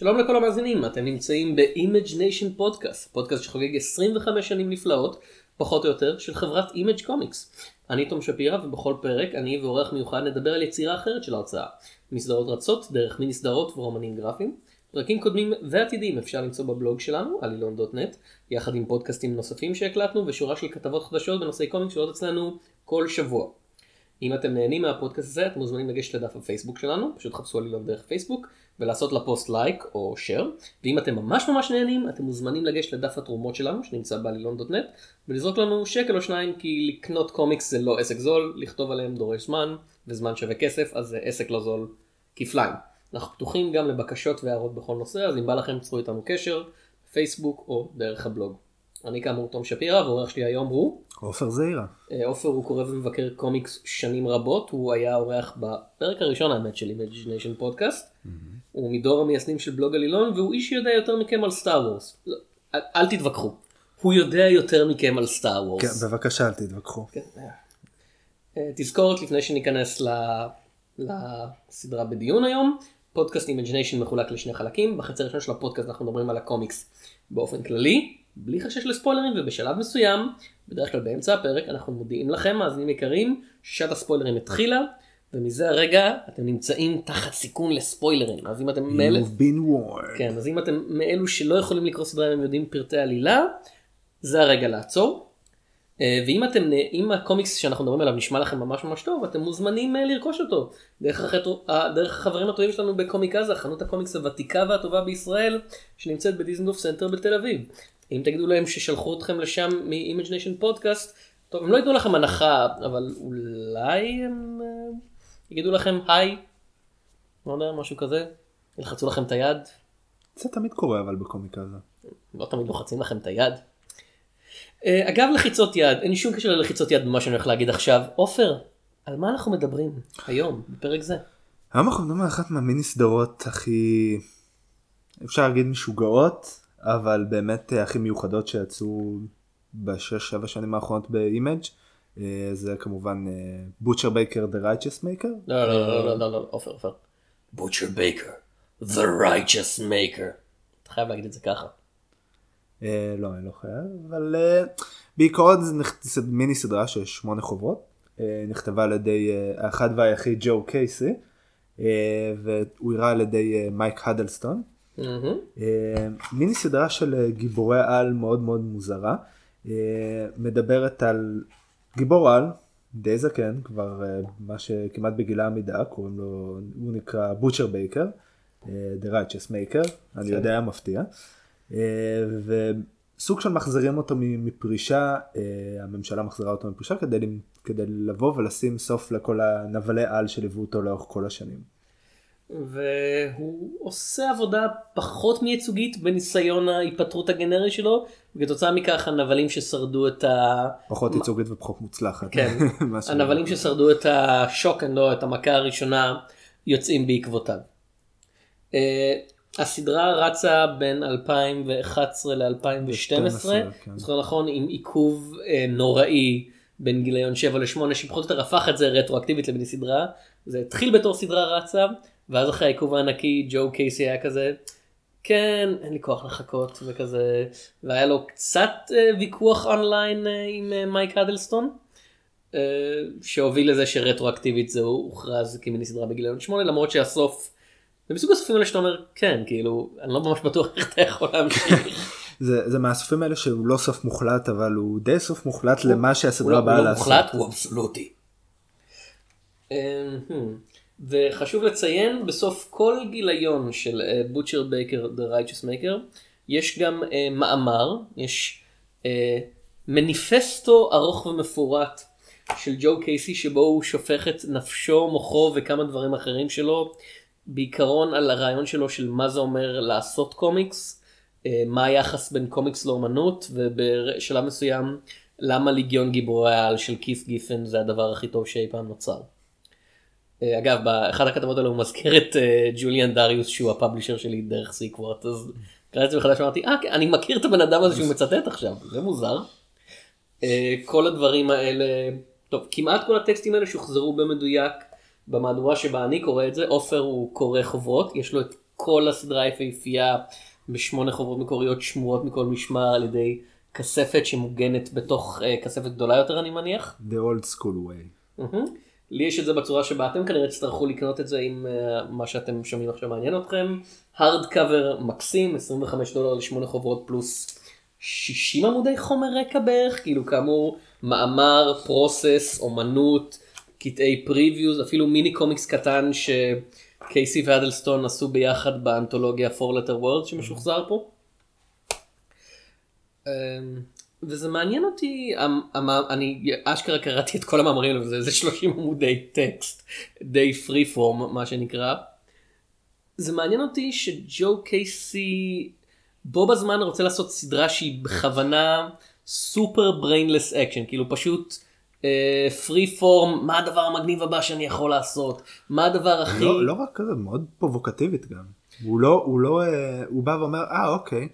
שלום לכל המאזינים, אתם נמצאים ב-Image Nation פודקאסט, פודקאסט שחוגג 25 שנים נפלאות, פחות או יותר, של חברת Image Comics. אני תום שפירא ובכל פרק אני ואורח מיוחד נדבר על יצירה אחרת של ההרצאה, מסדרות רצות, דרך מיני סדרות ורומנים גרפיים. פרקים קודמים ועתידיים אפשר למצוא בבלוג שלנו, עלילון.נט, יחד עם פודקאסטים נוספים שהקלטנו ושורה של כתבות חדשות בנושאי קומיקס שעולות אצלנו כל שבוע. אם אתם נהנים מהפודקאסט הזה אתם מוזמנים לגשת לדף הפייסבוק שלנו, פשוט חפשו עלילון דרך פייסבוק ולעשות לפוסט לייק או share, ואם אתם ממש ממש נהנים אתם מוזמנים לגשת לדף התרומות שלנו שנמצא בעלילון.נט ולזרוק לנו שקל או שניים כי לקנות קומיקס זה לא עסק זול, לכתוב עליהם דורש זמן וזמן שווה כסף אז זה עסק לא זול כפליים. אנחנו פתוחים גם לבקשות והערות בכל נושא אז אם בא לכם צרו איתנו קשר, פייסבוק או דרך הבלוג. אני כאמור תום שפירא והאורח שלי היום הוא עופר זעירה. אה, עופר הוא קורא ומבקר קומיקס שנים רבות, הוא היה אורח בפרק הראשון האמת של Image-Nation פודקאסט, הוא מדור המייסדים של בלוג עלילון והוא איש שיודע יותר מכם על Star Wars, לא, אל, אל תתווכחו, הוא יודע יותר מכם על Star Wars. כן, בבקשה אל תתווכחו. כן, אה. אה, תזכורת לפני שניכנס ל... לסדרה בדיון היום, פודקאסט Image-Nation מחולק לשני חלקים, בחצי הראשון של הפודקאסט אנחנו מדברים על הקומיקס באופן כללי, בלי חשש לספוילרים ובשלב מסוים, בדרך כלל באמצע הפרק אנחנו מודיעים לכם מאזינים יקרים ששעת הספוילרים התחילה ומזה הרגע אתם נמצאים תחת סיכון לספוילרים אז אם אתם מאלה, You've been warned. כן, אז אם אתם מאלו שלא יכולים לקרוא סדרה אם יודעים פרטי עלילה זה הרגע לעצור. אה, ואם אתם אם הקומיקס שאנחנו מדברים עליו נשמע לכם ממש ממש טוב אתם מוזמנים אה, לרכוש אותו דרך, החטרו, אה, דרך החברים הטובים שלנו בקומיקאזה חנות הקומיקס הוותיקה והטובה בישראל שנמצאת בדיזנגוף סנטר בתל אביב. אם תגידו להם ששלחו אתכם לשם מ-Image Nation podcast, טוב הם לא ייתנו לכם הנחה אבל אולי הם יגידו לכם היי, לא יודע משהו כזה, ילחצו לכם את היד, זה תמיד קורה אבל בקומיקה הזו. לא תמיד לוחצים לכם את היד. Uh, אגב לחיצות יד, אין שום קשר ללחיצות יד במה שאני הולך להגיד עכשיו, עופר, על מה אנחנו מדברים היום בפרק זה? היום אנחנו מדברים על אחת מהמיני סדרות הכי אפשר להגיד משוגעות אבל באמת אה, הכי מיוחדות שיצאו בשש שבע שנים האחרונות ב-Image אה, זה כמובן Butcher Baker The Righteous Maker. לא לא לא לא לא לא עופר עופר. Butcher Baker, the righteous maker. אתה חייב להגיד את זה ככה. אה, לא אני לא חייב אבל אה, בעיקרון זה מיני סדרה של שמונה חוברות אה, נכתבה על ידי אה, האחד והיחיד ג'ו קייסי אה, ואוירה על ידי אה, מייק הדלסטון. אה, מיני סדרה של אה, גיבורי על מאוד מאוד מוזרה אה, מדברת על גיבור על די זקן כבר אה, מה שכמעט בגילה עמידה קוראים לו הוא נקרא בוטשר בייקר אה, The Righteous Maker אני כן. יודע מפתיע אה, וסוג של מחזירים אותו מפרישה הממשלה מחזירה אותו מפרישה כדי, כדי לבוא ולשים סוף לכל הנבלי על שליוו אותו לאורך כל השנים. והוא עושה עבודה פחות מייצוגית בניסיון ההיפטרות הגנרי שלו וכתוצאה מכך הנבלים ששרדו את ה... פחות ייצוגית ופחות מוצלחת. כן. מה הנבלים ששרדו את השוק, אני לא, את המכה הראשונה, יוצאים בעקבותיו. Uh, הסדרה רצה בין 2011 ל-2012, כן. זוכר נכון, עם עיכוב uh, נוראי בין גיליון 7 ל-8, שפחות או יותר הפך את זה רטרואקטיבית למיני סדרה. זה התחיל בתור סדרה רצה, ואז אחרי העיכוב הענקי ג'ו קייסי היה כזה, כן, אין לי כוח לחכות וכזה, והיה לו קצת uh, ויכוח אונליין uh, עם uh, מייק הדלסטון. אה, שהוביל לזה שרטרואקטיבית זה הוכרז כמיני סדרה בגיליון 8 למרות שהסוף. זה מסוג הסופים האלה שאתה אומר כן כאילו אני לא ממש בטוח איך אתה יכול להמשיך. זה, זה מהסופים האלה שהוא לא סוף מוחלט אבל הוא די סוף מוחלט הוא- למה הוא שהסדרה לא- הוא באה לא לעשות. מוחלט הוא אבסולוטי. אה. וחשוב לציין בסוף כל גיליון של בוטשר בייקר The Righteous Maker יש גם אה, מאמר יש אה, מניפסטו ארוך ומפורט של ג'ו קייסי שבו הוא שופך את נפשו מוחו וכמה דברים אחרים שלו בעיקרון על הרעיון שלו של מה זה אומר לעשות קומיקס אה, מה היחס בין קומיקס לאומנות ובשלב מסוים למה ליגיון גיבורי העל של כיף גיפן זה הדבר הכי טוב שאי פעם נוצר. אה, אגב באחד הכתבות האלה הוא מזכיר את אה, ג'וליאן דריוס שהוא הפאבלישר שלי דרך סיקוורט אז קראתי את זה מחדש ואמרתי אה כן, אני מכיר את הבן אדם הזה שהוא מצטט עכשיו זה מוזר. אה, כל הדברים האלה טוב כמעט כל הטקסטים האלה שוחזרו במדויק במהדורה שבה אני קורא את זה עופר הוא קורא חוברות יש לו את כל הסדרה היפהפייה בשמונה חוברות מקוריות שמורות מכל משמר על ידי כספת שמוגנת בתוך כספת גדולה יותר אני מניח. The old school way. Mm-hmm. לי יש את זה בצורה שבה אתם כנראה תצטרכו לקנות את זה עם uh, מה שאתם שומעים עכשיו מעניין אתכם. hardcover מקסים 25 דולר לשמונה חוברות פלוס 60 עמודי חומר רקע בערך כאילו כאמור מאמר process אומנות קטעי previews אפילו מיני קומיקס קטן שקייסי והאדלסטון עשו ביחד באנתולוגיה 4 letter words שמשוחזר פה. וזה מעניין אותי, אני אשכרה קראתי את כל המאמרים האלה, וזה זה 30 עמודי טקסט, די free form מה שנקרא. זה מעניין אותי שג'ו קייסי בו בזמן רוצה לעשות סדרה שהיא בכוונה super brainless action, כאילו פשוט free form, מה הדבר המגניב הבא שאני יכול לעשות, מה הדבר הכי... לא, לא רק כזה, מאוד פרובוקטיבית גם. הוא לא, הוא לא, אה, הוא בא ואומר, אה אוקיי,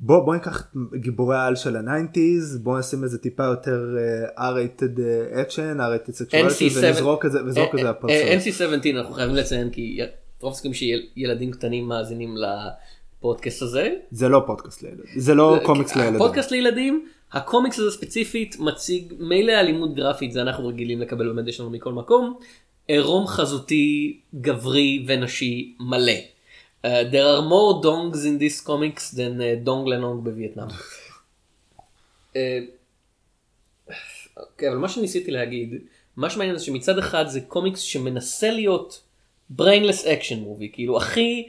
בוא, בוא ניקח גיבורי העל של ה nineties, בוא נשים איזה טיפה יותר אה, R-rated אה, action, R-rated sexuality, NC17 ונזרוק את זה, וזרוק את זה אה, הפרצוף. אה, NC17 אנחנו חייבים לציין כי רוב הסיכויים שילדים קטנים מאזינים לפודקאסט הזה. זה לא פודקאסט לילדים, זה לא קומיקס לילדים. הפודקאסט לילדים, הקומיקס הזה ספציפית מציג מילא אלימות גרפית זה אנחנו רגילים לקבל באמת יש לנו מכל מקום. עירום חזותי גברי ונשי מלא. Uh, there are more dongs in this comics than uh, dong לנונג בווייטנאם. אה, אוקיי, אבל מה שניסיתי להגיד, מה שמעניין זה שמצד אחד זה קומיקס שמנסה להיות brainless action movie, כאילו הכי,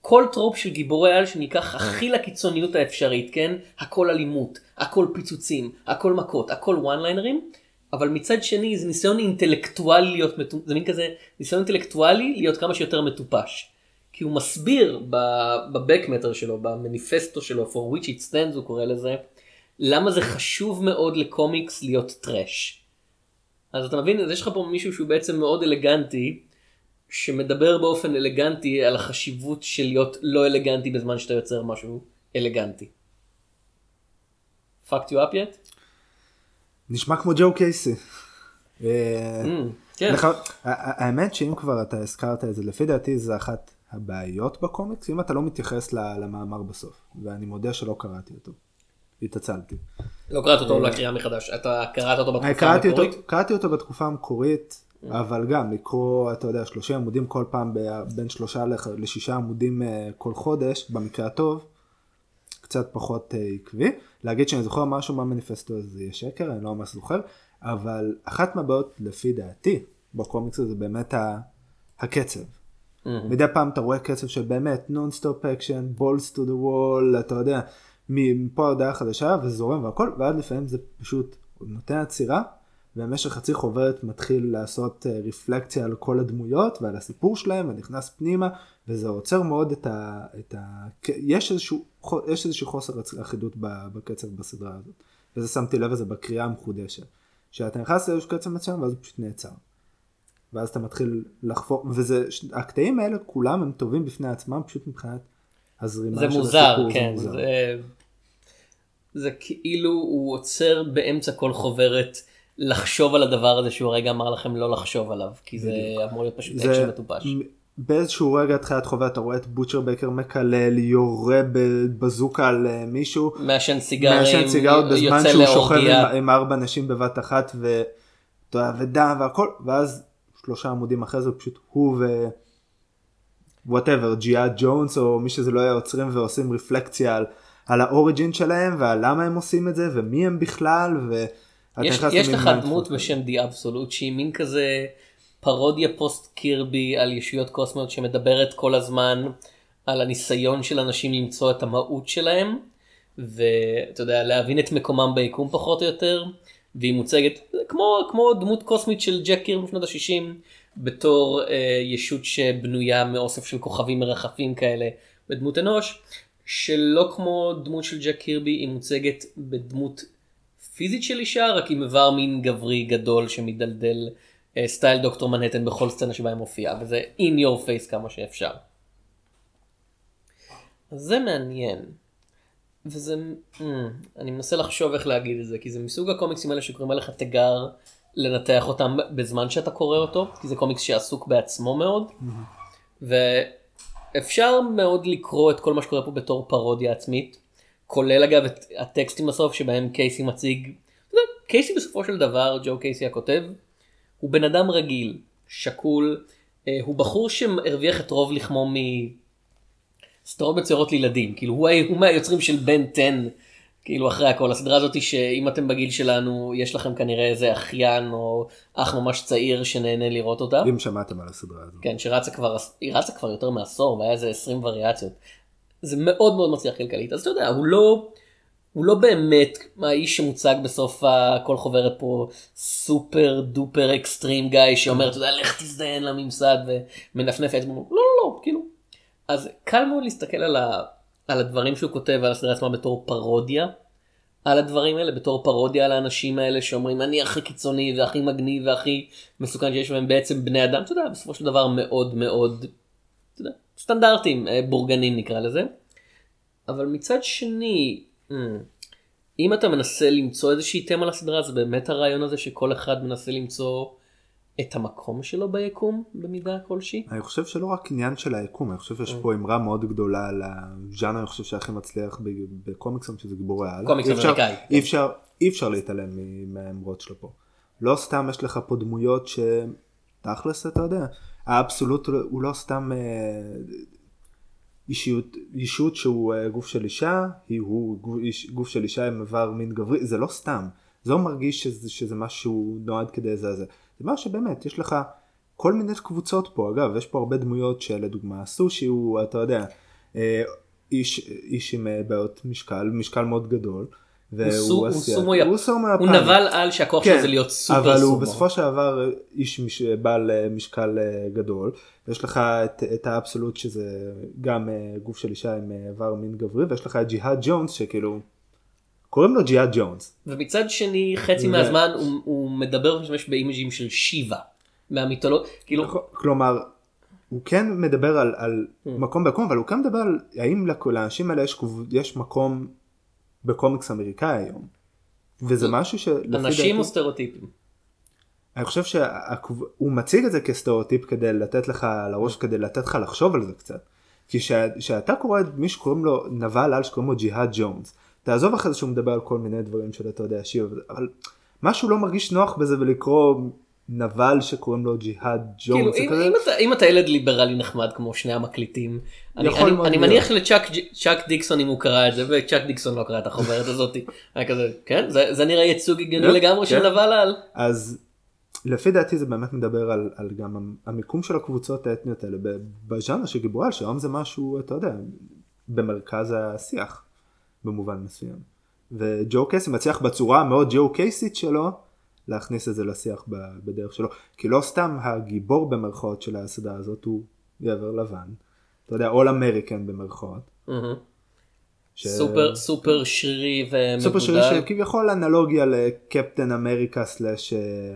כל trope של גיבורי על שניקח הכי לקיצוניות האפשרית, כן? הכל אלימות, הכל פיצוצים, הכל מכות, הכל one liner ים, אבל מצד שני זה ניסיון אינטלקטואלי להיות, זה מין כזה ניסיון אינטלקטואלי להיות כמה שיותר מטופש. כי הוא מסביר בבקמטר שלו, במניפסטו שלו, for which it stands הוא קורא לזה, למה זה חשוב מאוד לקומיקס להיות טראש. אז אתה מבין, אז יש לך פה מישהו שהוא בעצם מאוד אלגנטי, שמדבר באופן אלגנטי על החשיבות של להיות לא אלגנטי בזמן שאתה יוצר משהו אלגנטי. fucked you up yet? נשמע כמו ג'ו קייסי. אה, Mm, כן. לך- ה- האמת שאם כבר אתה הזכרת את זה, לפי דעתי זה אחת הבעיות בקומיקס, אם אתה לא מתייחס למאמר בסוף, ואני מודה שלא קראתי אותו. התעצלתי. לא קראת אותו לקריאה מחדש, אתה קראת אותו בתקופה אותו, המקורית? קראתי אותו בתקופה המקורית, אבל גם לקרוא, אתה יודע, 30 עמודים כל פעם בין שלושה לשישה עמודים אה, כל חודש, במקרה הטוב, קצת פחות אה, עקבי. להגיד שאני זוכר משהו מהמניפסטו הזה זה יהיה שקר, אני לא ממש זוכר, אבל אחת מהבעיות לפי דעתי בקומיקס הזה זה באמת ה- הקצב. מדי פעם אתה רואה קצב של באמת nonstop action, balls to the wall, אתה יודע, מפה הודעה חדשה וזה זורם והכל, ועד לפעמים זה פשוט נותן עצירה, ובמשך חצי חוברת מתחיל לעשות אה, רפלקציה על כל הדמויות ועל הסיפור שלהם ונכנס פנימה, וזה עוצר מאוד את ה... את ה... יש איזשהו, יש איזשהו חוסר אחידות בקצב בסדרה הזאת, וזה שמתי לב לזה בקריאה המחודשת, שאתה נכנס לאיזשהו קצב מסוים ואז הוא פשוט נעצר. ואז אתה מתחיל לחפור, וזה, הקטעים האלה כולם הם טובים בפני עצמם פשוט מבחינת הזרימה זה של מוזר, הסיפור, כן, מוזר. זה, זה כאילו הוא עוצר באמצע כל חוברת לחשוב על הדבר הזה שהוא הרגע אמר לכם לא לחשוב עליו, כי זה אמור להיות פשוט זה אקשן מטופש. באיזשהו רגע תחילת חוברת אתה רואה את Butcher Baker מקלל, יורה בבזוקה על אה, מישהו, מעשן סיגרים, מעשן סיגרות בזמן שהוא שוכב באורגיה. עם, עם ארבע נשים בבת אחת ו... אתה יודע, ודם והכל, ואז שלושה עמודים אחרי זה פשוט הוא ו... whatever, ג'יהאד ג'ונס או מי שזה לא היה עוצרים ועושים רפלקציה על, על ה origin שלהם ועל למה הם עושים את זה ומי הם בכלל ואתה יש, יש לך דמות. בשם די אבסולוט שהיא מין כזה פרודיה פוסט קירבי על ישויות קוסמיות שמדברת כל הזמן על הניסיון של אנשים למצוא את המהות שלהם ואתה יודע להבין את מקומם ביקום פחות או יותר והיא מוצגת כמו כמו דמות קוסמית של ג'ק קירבי בשנות ה-60 בתור אה, ישות שבנויה מאוסף של כוכבים מרחפים כאלה בדמות אנוש שלא כמו דמות של ג'ק קירבי היא מוצגת בדמות פיזית של אישה רק עם איבר מין גברי גדול שמדלדל אה, סטייל דוקטור מנהטן בכל סצנה שבה היא מופיעה וזה in your face כמה שאפשר. זה מעניין. וזה, mm, אני מנסה לחשוב איך להגיד את זה כי זה מסוג הקומיקסים האלה שקוראים עליך תיגר לנתח אותם בזמן שאתה קורא אותו כי זה קומיקס שעסוק בעצמו מאוד. אפשר מאוד לקרוא את כל מה שקורה פה בתור פרודיה עצמית, כולל אגב את הטקסטים בסוף שבהם קייסי מציג, קייסי בסופו של דבר, ג'ו קייסי הכותב, הוא בן אדם רגיל, שקול, אה, הוא בחור שהרוויח את רוב לחמו מסדרות מצוירות לילדים, כאילו הוא, הוא מהיוצרים של בן 10, כאילו אחרי הכל, הסדרה הזאת שאם אתם בגיל שלנו, יש לכם כנראה איזה אחיין או אח ממש צעיר שנהנה לראות אותה. אם שמעתם על הסדרה הזאת. כן, שרצה כבר, היא רצה כבר יותר מעשור והיה איזה 20 וריאציות. זה מאוד מאוד מצליח כלכלית, אז אתה יודע, הוא לא, הוא לא באמת האיש שמוצג בסוף כל חוברת פה סופר דופר אקסטרים גיא שאומר, אתה יודע, לך תזדיין לממסד ומנפנף אצבע, לא, לא, לא, כאילו. אז קל מאוד להסתכל על, ה, על הדברים שהוא כותב על הסדרה עצמה בתור פרודיה. על הדברים האלה בתור פרודיה על האנשים האלה שאומרים אני הכי קיצוני והכי מגניב והכי מסוכן שיש והם בעצם בני אדם אתה יודע בסופו של דבר מאוד מאוד יודע, סטנדרטים אה, בורגנים נקרא לזה. אבל מצד שני אה, אם אתה מנסה למצוא איזושהי תמה לסדרה זה באמת הרעיון הזה שכל אחד מנסה למצוא את המקום שלו ביקום במידה כלשהי. אני חושב שלא רק עניין של היקום אני חושב שיש פה אמרה מאוד גדולה על הז'אנר אני חושב שהכי מצליח בקומיקסים שזה גיבורי העל. קומיקס אמריקאי. אי אפשר אי אפשר להתעלם מהאמרות שלו פה. לא סתם יש לך פה דמויות שתכלס אתה יודע האבסולוט הוא לא סתם אישיות, אישות שהוא גוף של אישה, היא הוא גוף של אישה עם איבר מין גברי, זה לא סתם, זה לא מרגיש שזה, שזה משהו נועד כדי זה זה, זה מה שבאמת יש לך כל מיני קבוצות פה, אגב יש פה הרבה דמויות שלדוגמה סושי הוא אתה יודע איש, איש עם בעיות משקל, משקל מאוד גדול, הוא סומו יפני, הוא נבל על שהכוח שלו זה להיות סופר סומו. אבל הוא בסופו של דבר איש בעל משקל גדול. יש לך את האבסולוט שזה גם גוף של אישה עם איבר מין גברי ויש לך את ג'יהאד ג'ונס שכאילו קוראים לו ג'יהאד ג'ונס. ומצד שני חצי מהזמן הוא מדבר ומשתמש באימג'ים של שיבה מהמיתולוגיה. כאילו... נכון, כלומר הוא כן מדבר על מקום בקום אבל הוא כן מדבר על האם לאנשים האלה יש מקום בקומיקס אמריקאי היום. וזה משהו ש... אנשים או סטריאוטיפים? אני חושב שהוא מציג את זה כסטריאוטיפ כדי לתת לך לראש כדי לתת לך לחשוב על זה קצת. כי כשאתה קורא את מי שקוראים לו נבל על שקוראים לו ג'יהאד ג'ונס תעזוב אחרי זה שהוא מדבר על כל מיני דברים של אתה יודע שיר אבל משהו לא מרגיש נוח בזה ולקרוא נבל שקוראים לו ג'יהאד ג'ונס. כאילו, אם, אם, אתה, אם אתה ילד ליברלי נחמד כמו שני המקליטים, אני, אני, אני מניח לצ'אק דיקסון אם הוא קרא את זה וצ'אק דיקסון לא קרא את החוברת הזאת, היה כזה, כן, זה, זה נראה ייצוג הגיוני לגמרי של כן. נבל על. אז לפי דעתי זה באמת מדבר על, על גם המיקום של הקבוצות האתניות האלה בז'אנר של גיבורי על שהיום זה משהו אתה יודע במרכז השיח במובן מסוים. וג'ו קייסי מצליח בצורה המאוד ג'ו קייסית שלו להכניס את זה לשיח בדרך שלו כי לא סתם הגיבור במרכאות של הסדרה הזאת הוא גבר לבן אתה יודע all American במרכאות. ש... סופר סופר שרירי ומגודל. סופר שרירי שכביכול אנלוגיה לקפטן אמריקה slash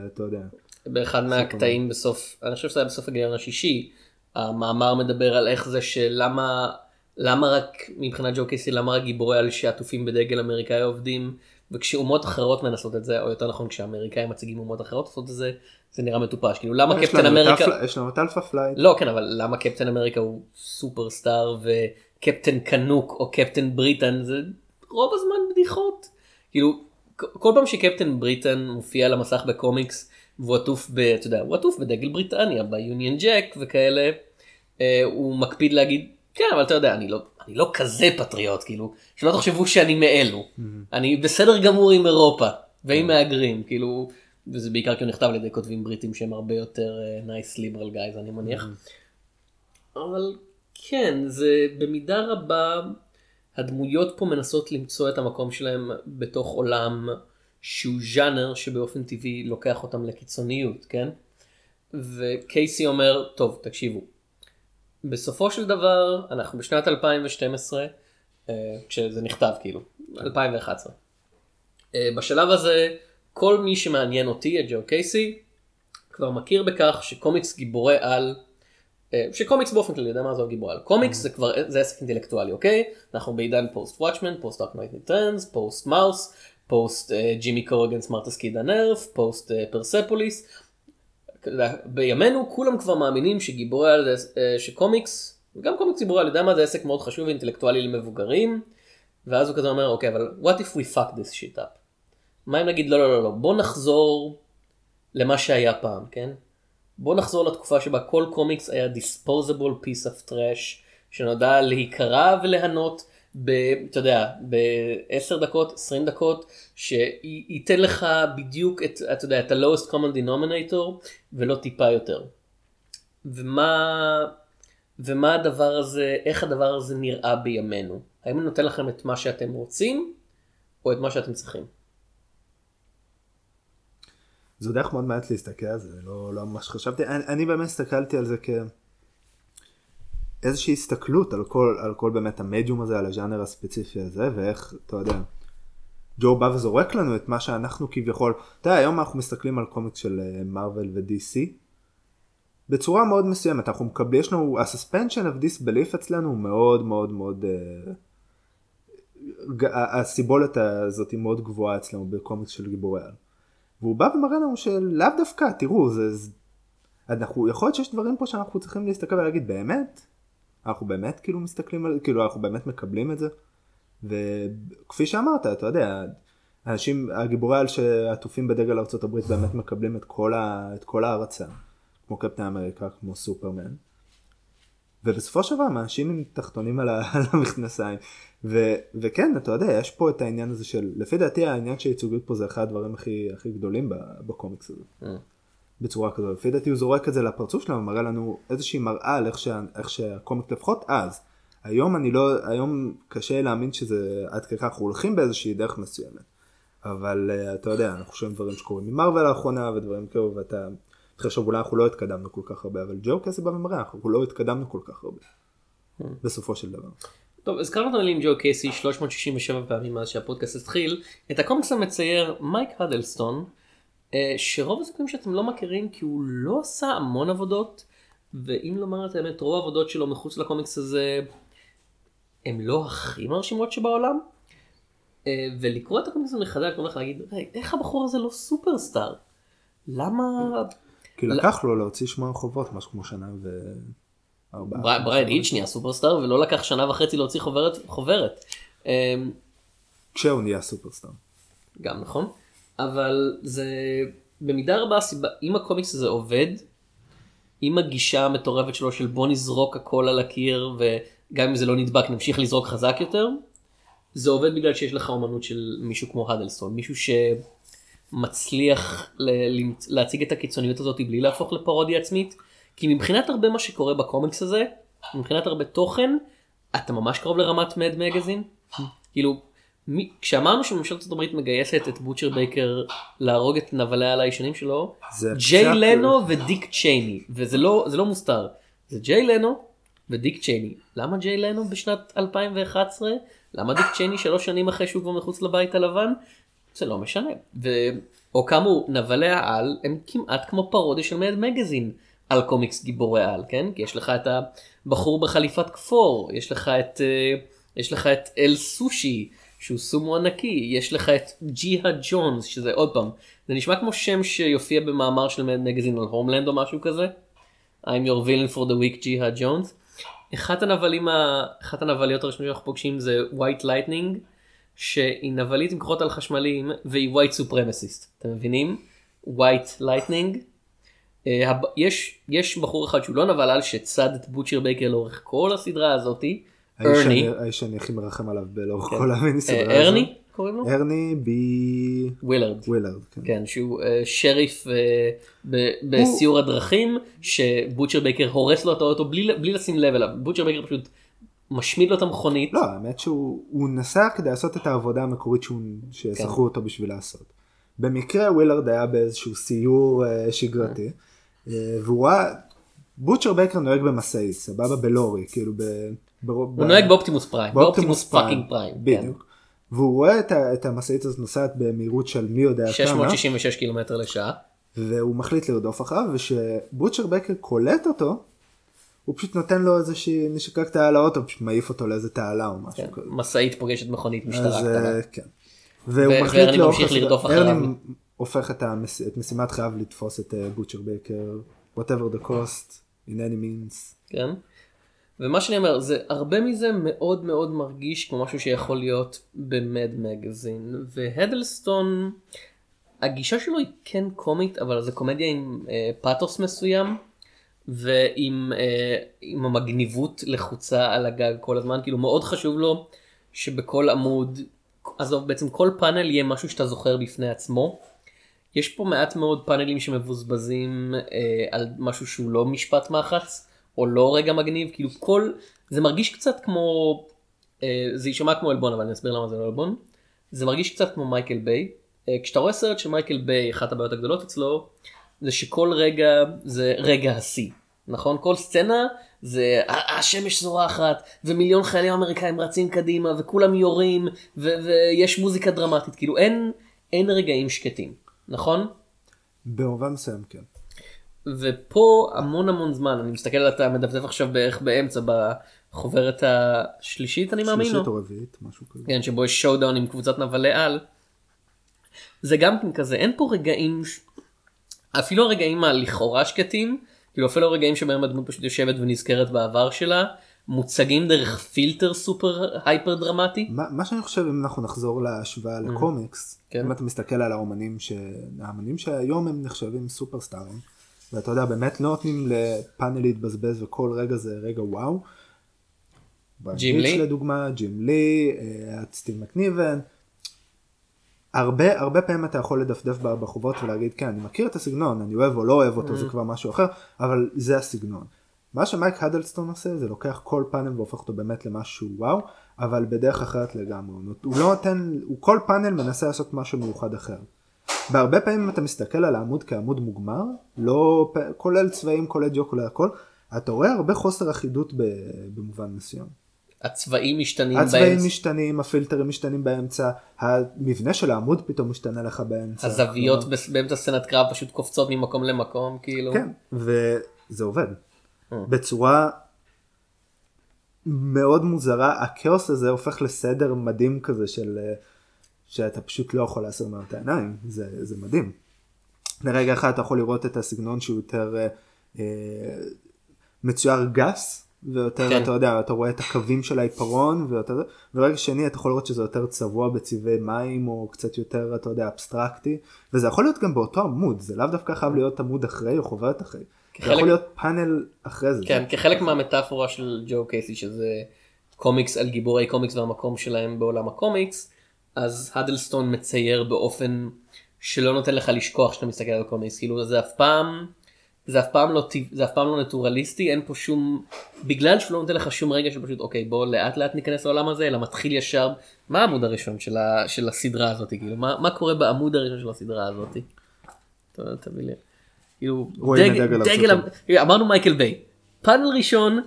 אתה יודע. באחד מהקטעים בסוף אני חושב שזה היה בסוף הגיליון השישי המאמר מדבר על איך זה שלמה למה רק מבחינת ג'ו קייסי למה רק גיבורי על שעטופים בדגל אמריקאי עובדים? וכשאומות אחרות מנסות את זה או יותר נכון כשאמריקאים מציגים אומות אחרות עושות את זה זה נראה מטופש. כאילו למה קפטן אמריקה יש לנו את אלפא פלייט. לא כן אבל למה קפטן אמריקה הוא superstar וקפטן קנאק או קפטן בריטן? זה רוב הזמן בדיחות. כאילו כל פעם שקפטן בריטן מופיע על המסך בקומיקס והוא עטוף ב... אתה יודע, הוא עטוף בדגל בריטניה ב Union Jack וכאלה אה, הוא מקפיד להגיד כן אבל אתה יודע אני לא אני לא כזה פטריוט כאילו שלא תחשבו שאני מאלו mm-hmm. אני בסדר גמור עם אירופה ועם mm-hmm. מהגרים כאילו וזה בעיקר כי הוא נכתב על ידי כותבים בריטים שהם הרבה יותר nice liberal guys אני מניח. Mm-hmm. אבל כן זה במידה רבה הדמויות פה מנסות למצוא את המקום שלהם בתוך עולם שהוא ז'אנר שבאופן טבעי לוקח אותם לקיצוניות כן. וקייסי אומר טוב תקשיבו בסופו של דבר אנחנו בשנת 2012 אה, כשזה נכתב כאילו 2011. אה, בשלב הזה כל מי שמעניין אותי את ג'ו קייסי כבר מכיר בכך שקומיקס גיבורי על אה, שקומיקס באופן כללי יודע מה זה גיבורי על? קומיקס זה כבר זה עסק אינטלקטואלי אוקיי? אנחנו בעידן post Watchmen post Dark Knight Returns post Maus post Jimmy Corrigan Smartest Kid on Earth post Persepolis בימינו כולם כבר מאמינים שגיבורי על זה, אה, שקומיקס וגם קומיקס גיבורי על, יודע מה זה עסק מאוד חשוב ואינטלקטואלי למבוגרים, ואז הוא כזה אומר, אוקיי, אבל what if we fuck this shit up? מה אם נגיד, לא, לא, לא, לא, בוא נחזור למה שהיה פעם, כן? בוא נחזור לתקופה שבה כל קומיקס היה disposable piece of trash, שנודע להיקרא וליהנות, ב, אתה יודע, ב-10 דקות, 20 דקות, שייתן לך בדיוק את, אתה יודע, את ה-lowest common denominator, ולא טיפה יותר. ומה, ומה הדבר הזה, איך הדבר הזה נראה בימינו? האם אני נותן לכם את מה שאתם רוצים, או את מה שאתם צריכים? זו דרך מאוד מעט להסתכל על זה, לא, לא ממש חשבתי, אני, אני באמת הסתכלתי על זה כאיזושהי הסתכלות על כל, על כל באמת המדיום הזה, על הז'אנר הספציפי הזה, ואיך, אתה יודע, ג'ו בא וזורק לנו את מה שאנחנו כביכול, אתה יודע, היום אנחנו מסתכלים על קומיקס של מרוויל אה, ו-DC, בצורה מאוד מסוימת, אנחנו מקבלים, יש לנו, ה-suspension of disbelief אצלנו הוא מאוד מאוד מאוד, uh, הסיבולת הזאת היא מאוד גבוהה אצלנו בקומיקס של גיבורי על. והוא בא ומראה לנו שלאו דווקא, תראו, זה, אנחנו, יכול להיות שיש דברים פה שאנחנו צריכים להסתכל ולהגיד באמת, אנחנו באמת כאילו מסתכלים על, כאילו אנחנו באמת מקבלים את זה, וכפי שאמרת, אתה יודע, אנשים, הגיבורי על שעטופים בדגל ארה"ב באמת מקבלים את כל, ה, את כל ההרצה, כמו קפטן אמריקה, כמו סופרמן. ובסופו של דבר מאשים עם תחתונים על, המכנסיים ו, וכן אתה יודע יש פה את העניין הזה של לפי דעתי העניין של ייצוגיות פה זה אחד הדברים הכי הכי גדולים בקומיקס הזה. בצורה כזו לפי דעתי הוא זורק את זה לפרצוף שלנו ומראה לנו איזושהי מראה על איך, שה, איך שהקומיקס לפחות אז. היום אני לא היום קשה להאמין שזה עד כדי כך הולכים באיזושהי דרך מסוימת. אבל uh, אתה יודע אנחנו חושבים דברים שקורים ממרוויל לאחרונה ודברים כאלו ואתה חושב אולי אנחנו לא התקדמנו כל כך הרבה אבל ג'ו קסי בא ומראה אנחנו לא התקדמנו כל כך הרבה. Hmm. בסופו של דבר. טוב הזכרנו את המילים ג'ו קייסי 367 פעמים מאז שהפודקאסט התחיל את הקומיקס המצייר מייק הדלסטון שרוב הסיכויים שאתם לא מכירים כי הוא לא עשה המון עבודות ואם לומר את האמת רוב העבודות שלו מחוץ לקומיקס הזה הם לא הכי מרשימות שבעולם אה, ולקרוא את הקומיקס הזה מחדש אני לך להגיד איך הבחור הזה לא superstar למה כי לקח לו להוציא שמונה חוברות משהו כמו שנה ו... בריאן היץ' נהיה superstar ולא לקח שנה וחצי להוציא חוברת חוברת. אמ, כשהוא נהיה superstar. גם נכון אבל זה במידה רבה הסיבה אם הקומיקס הזה עובד. עם הגישה המטורפת שלו של בוא נזרוק הכל על הקיר וגם אם זה לא נדבק נמשיך לזרוק חזק יותר. זה עובד בגלל שיש לך אומנות של מישהו כמו הדלסון מישהו שמצליח להציג את הקיצוניות הזאת בלי להפוך לפרודיה עצמית. כי מבחינת הרבה מה שקורה בקומיקס הזה, מבחינת הרבה תוכן, אתה ממש קרוב לרמת מד מגזין. כאילו, מי, כשאמרנו שממשלת ארצות הברית מגייסת את בוטשר בייקר להרוג את נבלי על הישנים שלו, ג'יי לנו ודיק צ'ייני, וזה לא, לא מוסתר, זה ג'יי לנו ודיק צ'ייני. למה ג'יי לנו בשנת 2011? למה דיק צ'ייני שלוש שנים אחרי שהוא כבר מחוץ לבית הלבן? זה לא משנה. ו... או כאמור, נבלי העל הם כמעט כמו פרודיה של מד מגזין. על קומיקס גיבורי על, כן? כי יש לך את הבחור בחליפת כפור, יש לך את, אה, יש לך את אל סושי, שהוא סומו ענקי, יש לך את ג'יהה ג'ונס, שזה עוד פעם, זה נשמע כמו שם שיופיע במאמר של מגזין על הומלנד או משהו כזה. I'm your villain for the week ג'יהאד ג'ונס. אחת הנבלים, אחת הנבליות הראשונות שאנחנו פוגשים זה white lightning, שהיא נבלית עם כוחות על חשמליים והיא white supremacist, אתם מבינים? white lightning אה, יש, יש בחור אחד שהוא לא נבל על שצד את בוטשר בייקר לאורך כל הסדרה הזאתי, ארני. האיש שאני הכי מרחם עליו לאורך כן. כל המיני סדרה הזאת. ארני קוראים לו? ארני בי... ווילרד. ווילרד, כן. כן, שהוא אה, שריף אה, בסיור הדרכים, שבוטשר בייקר הורס לו את האוטו בלי, בלי לשים לב אליו. בוטשר בייקר פשוט משמיד לו את המכונית. לא, האמת שהוא נסע כדי לעשות את העבודה המקורית ששכרו כן. אותו בשביל לעשות. במקרה ווילרד היה באיזשהו סיור שגרתי. אה, והוא ראה, בוטשר בייקר נוהג במשאית, סבבה בלורי, כאילו ב... הוא נוהג באופטימוס פריים, באופטימוס fucking פריים. כן. בדיוק. והוא רואה את, את המשאית הזאת נוסעת במהירות של מי יודע כמה. 666 קילומטר לשעה. והוא מחליט לרדוף אחריו, ושבוטשר בייקר קולט אותו, הוא פשוט נותן לו איזושהי נשיקה קטנה על האוטו, פשוט מעיף אותו לאיזה תעלה או משהו כן, כזה. משאית פוגשת מכונית משטרה קטנה. כן. והוא מחליט לאורך הסדרה, הופך את, המס... את משימת חייו לתפוס את בוטשר בייקר, whatever the cost, in any means. כן. ומה שאני אומר זה הרבה מזה מאוד מאוד מרגיש כמו משהו שיכול להיות במד מגזין. והדלסטון הגישה שלו היא כן קומית אבל זה קומדיה עם אה, פאתוס מסוים ועם אה, עם המגניבות לחוצה על הגג כל הזמן. כאילו מאוד חשוב לו שבכל עמוד עזוב בעצם כל פאנל יהיה משהו שאתה זוכר בפני עצמו. יש פה מעט מאוד פאנלים שמבוזבזים אה, על משהו שהוא לא משפט מחץ או לא רגע מגניב כאילו כל זה מרגיש קצת כמו אה, זה יישמע כמו עלבון אבל אני אסביר למה זה לא עלבון. זה מרגיש קצת כמו מייקל ביי. אה, כשאתה רואה סרט של מייקל ביי אחת הבעיות הגדולות אצלו זה שכל רגע זה רגע השיא. נכון? כל סצנה זה ה- השמש זורחת ומיליון חיילים אמריקאים רצים קדימה וכולם יורים ו- ויש מוזיקה דרמטית כאילו אין אין רגעים שקטים נכון? במובן מסוים כן. ופה המון המון זמן אני מסתכל אתה מדפדף עכשיו בערך באמצע בחוברת השלישית אני מאמין שלישית או? או רביעית משהו כזה. כן שבו יש showdown עם קבוצת נבלי על. זה גם כן כזה אין פה רגעים אפילו הרגעים הלכאורה שקטים כאילו אפילו הרגעים שבהם הדמות פשוט יושבת ונזכרת בעבר שלה מוצגים דרך פילטר סופר הייפר דרמטי. מה, מה שאני חושב אם אנחנו נחזור להשוואה לקומיקס, כן. אם אתה מסתכל על האומנים, ש... האמנים שהיום הם נחשבים סופרסטארים, ואתה יודע באמת לא נותנים לפאנל להתבזבז וכל רגע זה רגע וואו. ג'ים לי? לדוגמה, ג'ים לי, אה, סטיב מקניבן. הרבה הרבה פעמים אתה יכול לדפדף בחובות ולהגיד כן אני מכיר את הסגנון אני אוהב או לא אוהב אותו Mm. זה כבר משהו אחר אבל זה הסגנון. מה שמייק הדלסטון עושה זה לוקח כל פאנל והופך אותו באמת למשהו וואו אבל בדרך אחרת לגמרי הוא לא נותן הוא כל פאנל מנסה לעשות משהו מיוחד אחר. בהרבה פעמים אתה מסתכל על העמוד כעמוד מוגמר לא כולל צבעים כולל ג'ו כולל הכל אתה רואה הרבה חוסר אחידות במובן מסוים. הצבעים משתנים הצבעים באמצע. משתנים הפילטרים משתנים באמצע המבנה של העמוד פתאום משתנה לך באמצע. הזוויות כלומר- באמצע סצנת קרב פשוט קופצות ממקום למקום כאילו. כן וזה עובד אה. בצורה מאוד מוזרה הכאוס הזה הופך לסדר מדהים כזה של אה, שאתה פשוט לא יכול לעשות ממנו את העיניים זה, זה מדהים. לרגע אחד אתה יכול לראות את הסגנון שהוא יותר אה, אה, מצויר גס ויותר כן. אתה יודע אתה רואה את הקווים של העיפרון ויותר ורגע שני אתה יכול לראות שזה יותר צבוע בצבעי מים או קצת יותר אתה יודע אבסטרקטי וזה יכול להיות גם באותו עמוד זה לאו דווקא חייב להיות עמוד אחרי או חוברת אחרי. זה כחלק- יכול להיות פאנל אחרי זה. כן, כחלק מהמטאפורה של ג'ו קייסי שזה קומיקס על גיבורי קומיקס והמקום שלהם בעולם הקומיקס, אז הדלסטון מצייר באופן שלא נותן לך לשכוח שאתה מסתכל על קומיקס, כאילו זה אף פעם, זה אף פעם לא, זה אף פעם לא נטורליסטי, אין פה שום, בגלל שהוא לא נותן לך שום רגע של פשוט אוקיי בוא לאט לאט ניכנס לעולם הזה, אלא מתחיל ישר, מה העמוד הראשון של, ה, של הסדרה הזאת, כאילו מה, מה קורה בעמוד הראשון של הסדרה הזאת? תביא לי. כאילו, דגל, דגל דגל, הברית. אמרנו מייקל ביי. פאנל ראשון,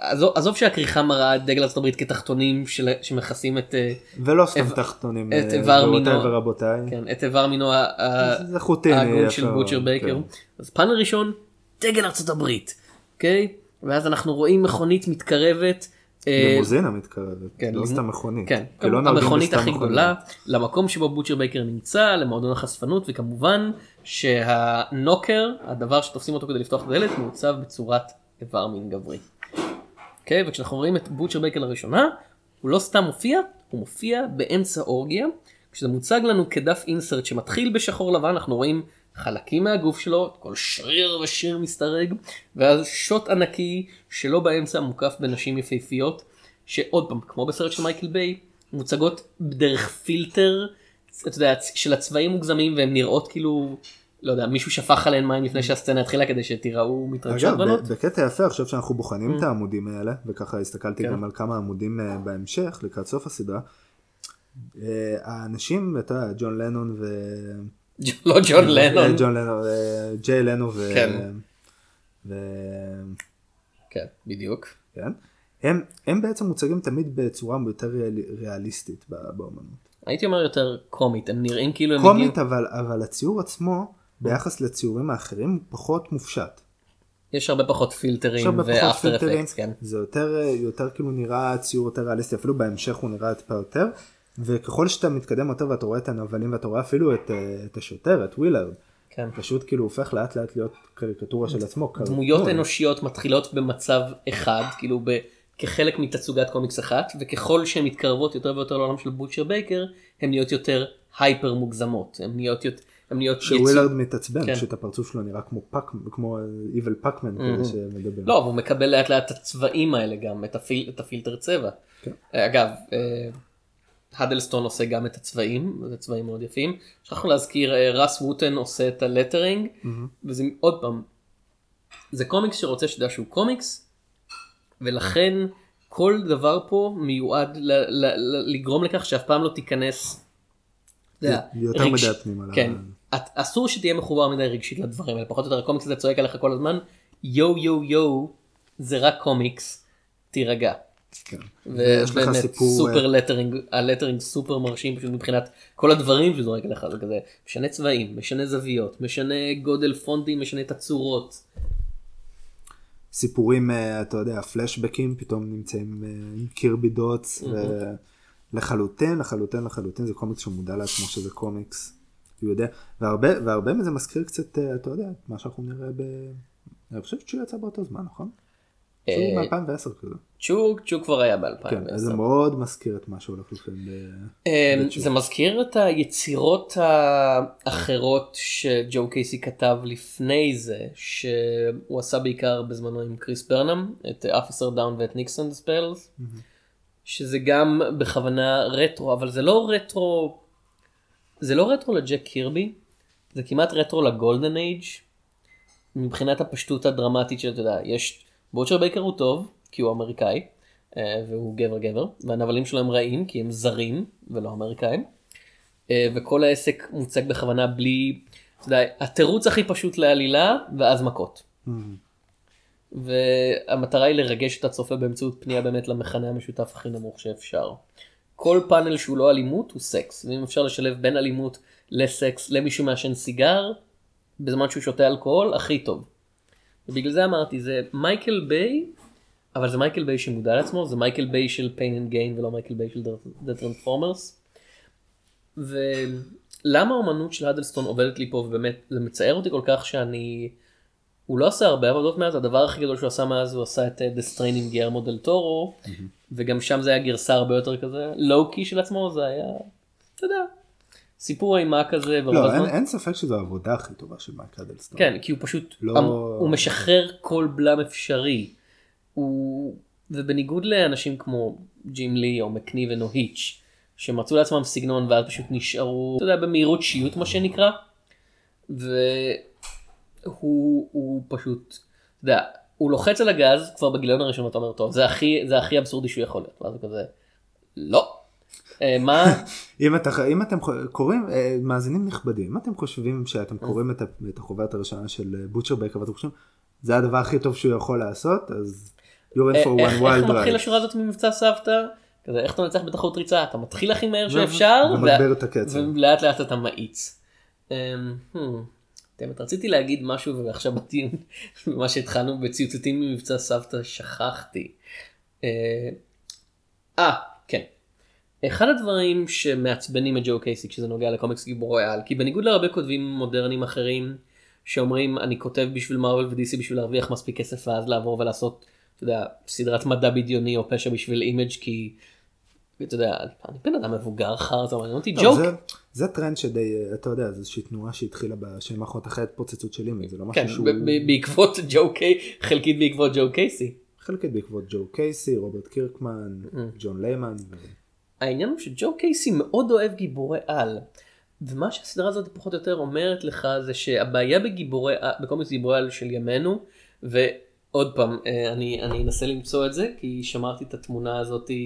עזוב, עזוב שהכריכה מראה את דגל הברית כתחתונים של, שמכסים את, אה, ולא סתם איבר- תחתונים. את אה, איבר מינו. ורבותיי. כן, את איבר מינו ה- ה- זה חוטיני. ההגון יפה של בוטשר בייקר. כן. אז פאנל ראשון, דגל הברית. אוקיי? ואז אנחנו רואים מכונית מתקרבת. אה, לימוזינה מתקרבת, כן, לא סתם מכונית. כן, לא המכונית הכי. גדולה, למקום שבו בוטשר בייקר נמצא, למועדון החשפנות, וכמובן שה knocker, הדבר שתופסים אותו כדי לפתוח את הדלת, מעוצב בצורת איבר מין גברי. אוקיי, וכשאנחנו רואים את בוטשר בייקר לראשונה, הוא לא סתם מופיע, הוא מופיע באמצע אורגיה, כשזה מוצג לנו כדף insert שמתחיל בשחור לבן, אנחנו רואים חלקים מהגוף שלו, כל שריר ושריר משתרג, ואז שוט ענקי שלו באמצע מוקף בנשים יפהפיות, שעוד פעם, כמו בסרט של מייקל ביי, מוצגות דרך פילטר, אתה יודע, של הצבעים מוגזמים והן נראות כאילו, לא יודע, מישהו שפך עליהן מים לפני שהסצנה התחילה כדי שתיראו מתרגשות אגב, בנות. ב- בקטע יפה עכשיו שאנחנו בוחנים Mm. את העמודים האלה, וככה הסתכלתי כן. גם על כמה עמודים אה, בהמשך, לקראת סוף הסדרה. אה, האנשים, אתה יודע, ג'ון לנון ו... לא ג'ון אה, לנון. ג'ון לנון, ג'יי לנו ו... כן. ו... כן, בדיוק. כן. הם, הם בעצם מוצגים תמיד בצורה יותר ריאל- ריאליסטית באומנות. הייתי אומר יותר קומית, הם נראים כאילו הם קומית הגיעו, אבל, אבל הציור עצמו ביחס לציורים האחרים הוא פחות מופשט. יש הרבה פחות פילטרים ו after effects, כן. זה יותר יותר כאילו נראה ציור יותר ריאליסטי אפילו בהמשך הוא נראה טיפה יותר וככל שאתה מתקדם יותר ואתה רואה את הנבלים ואתה רואה אפילו את, אה, את השוטר את ווילרד כן. פשוט כאילו הופך לאט לאט להיות קריקטורה של עצמו. דמויות קרטון. אנושיות מתחילות במצב אחד, כאילו ב... כחלק מתצוגת קומיקס אחת, וככל שהן מתקרבות יותר ויותר לעולם של בוטשר בייקר, הן נהיות יותר hyper מוגזמות, הן נהיות יותר... הן נהיות שווילארד מתעצבן, כן. פשוט הפרצוף שלו נראה כמו פאק, כמו evil פקמן כזה שמדבר. לא, והוא מקבל לאט לאט את הצבעים האלה גם, את, הפיל, את הפילטר צבע. כן. אה, אגב, אה, הדלסטון עושה גם את הצבעים, זה צבעים מאוד יפים. שכחנו להזכיר, אה, רס ווטן עושה את ה lettering, וזה עוד פעם, זה קומיקס שרוצה שתדע שהוא קומיקס, ולכן כל דבר פה מיועד ל- ל- ל- לגרום לכך שאף פעם לא תיכנס. יותר רגש- מדי ל- כן, את- אסור שתהיה מחובר מדי רגשית לדברים האלה, פחות או יותר הקומיקס הזה צועק עליך כל הזמן, יו יו יו, זה רק קומיקס, תירגע. כן. ויש לך סיפור, סופר אה, lettering, ה lettering סופר מרשים פשוט מבחינת כל הדברים שהוא זורק עליך, זה כזה משנה צבעים, משנה זוויות, משנה גודל פונטים, משנה תצורות. סיפורים, אה, אתה יודע, פלשבקים פתאום נמצאים אה, עם קירבי dots, לחלוטין, לחלוטין, לחלוטין, זה קומיקס שמודע לעצמו שזה קומיקס, הוא יודע, והרבה, והרבה מזה מזכיר קצת, אה, אתה יודע, מה שאנחנו נראה ב... אני חושב שהוא יצא באותו זמן, נכון? אה, שהוא מ-2010 כזה. צ'ו, צ'ו כבר היה כן, אז זה ב-2010. מאוד מזכיר את מה שהולך לפעמים ב... בצ'ו. זה מזכיר את היצירות האחרות שג'ו קייסי כתב לפני זה, שהוא עשה בעיקר בזמנו עם קריס ברנם, את אופיסר דאון ואת ניקסונס פלס, שזה גם בכוונה רטרו, אבל זה לא רטרו, זה לא רטרו לג'ק קירבי, זה כמעט רטרו לגולדן אייג', מבחינת הפשטות הדרמטית של, אתה יודע, יש, בוטשר בייקר הוא טוב, כי הוא אמריקאי, אה, והוא גבר גבר, והנבלים שלו הם רעים, כי הם זרים ולא אמריקאים, אה, וכל העסק מוצג בכוונה בלי, אתה יודע, התירוץ הכי פשוט לעלילה, ואז מכות. והמטרה היא לרגש את הצופה באמצעות פנייה באמת למכנה המשותף הכי נמוך שאפשר. כל פאנל שהוא לא אלימות הוא סקס, ואם אפשר לשלב בין אלימות לסקס למישהו מעשן סיגר, בזמן שהוא שותה אלכוהול, הכי טוב. ובגלל זה אמרתי, זה מייקל ביי, אבל זה מייקל ביי שמודע לעצמו, זה מייקל ביי של pain and gain ולא מייקל ביי של The Transformers. ולמה האומנות של הדלסטון עובדת לי פה, ובאמת, זה מצער אותי כל כך שאני... הוא לא עשה הרבה עבודות מאז, הדבר הכי גדול שהוא עשה מאז הוא עשה את אה, The Strain עם גיירמו דל טורו, וגם שם זה היה גרסה הרבה יותר כזה לואו-קי של עצמו, זה היה, אתה יודע, סיפור אימה כזה, לא, אין, אין ספק שזו העבודה הכי טובה של מייק אדלסטון. כן, כי הוא פשוט, לא- אמ- הוא משחרר כל בלם אפשרי. הוא, ובניגוד לאנשים כמו ג'ים לי או מקניבן או היץ', שמצאו לעצמם סגנון ואז פשוט נשארו, אתה יודע, במהירות שיוט מה שנקרא, והוא הוא פשוט, אתה יודע, הוא לוחץ על הגז כבר בגיליון הראשון אתה אומר טוב זה הכי זה הכי אבסורדי שהוא יכול להיות ואז הוא כזה לא אה, מה אם, אתה, אם אתם קוראים, אה, מאזינים נכבדים, אם אתם חושבים שאתם קוראים את, את החוברת הראשונה של אה, בוטשר בייקר ואתם חושבים, זה הדבר הכי טוב שהוא יכול לעשות, אז you're in for one איך wild מתחיל ride. השורה הזאת ממבצע סבתא כזה איך אתה מנצח בתחרות ריצה אתה מתחיל הכי מהר שאפשר. ולאט לאט אתה מאיץ. באמת רציתי להגיד משהו ועכשיו בדיון מה שהתחלנו בציוצטים ממבצע סבתא שכחתי. אה, אה, כן. אחד הדברים שמעצבנים את ג'ו קייסי כשזה נוגע לקומיקס גיבורי על, כי בניגוד להרבה כותבים מודרניים אחרים שאומרים אני כותב בשביל מרוויל ודיסי בשביל להרוויח מספיק כסף ואז לעבור ולעשות, אתה יודע, סדרת מדע בדיוני או פשע בשביל אימג' כי, אתה יודע, אני בן אדם מבוגר חרא, מעניין אותי לא, ג'וק. זה, זה טרנד שדי, אה, אתה יודע, זו איזושהי תנועה שהתחילה בשנים האחרונות אחרי התפוצצות של אימג', זה לא משהו כן, שהוא ב- ב- בעקבות ג'ו קיי, חלקית בעקבות ג'ו קייסי. חלקית בעקבות ג'ו קייסי, רוברט קירקמן, Mm. ג'ון ליימן. העניין הוא שג'ו קייסי מאוד אוהב גיבורי על. ומה שהסדרה הזאת פחות או יותר אומרת לך זה שהבעיה בגיבורי בקומיקס גיבורי על של ימינו ועוד פעם אה, אני אני אנסה למצוא את זה כי שמרתי את התמונה הזאת אה,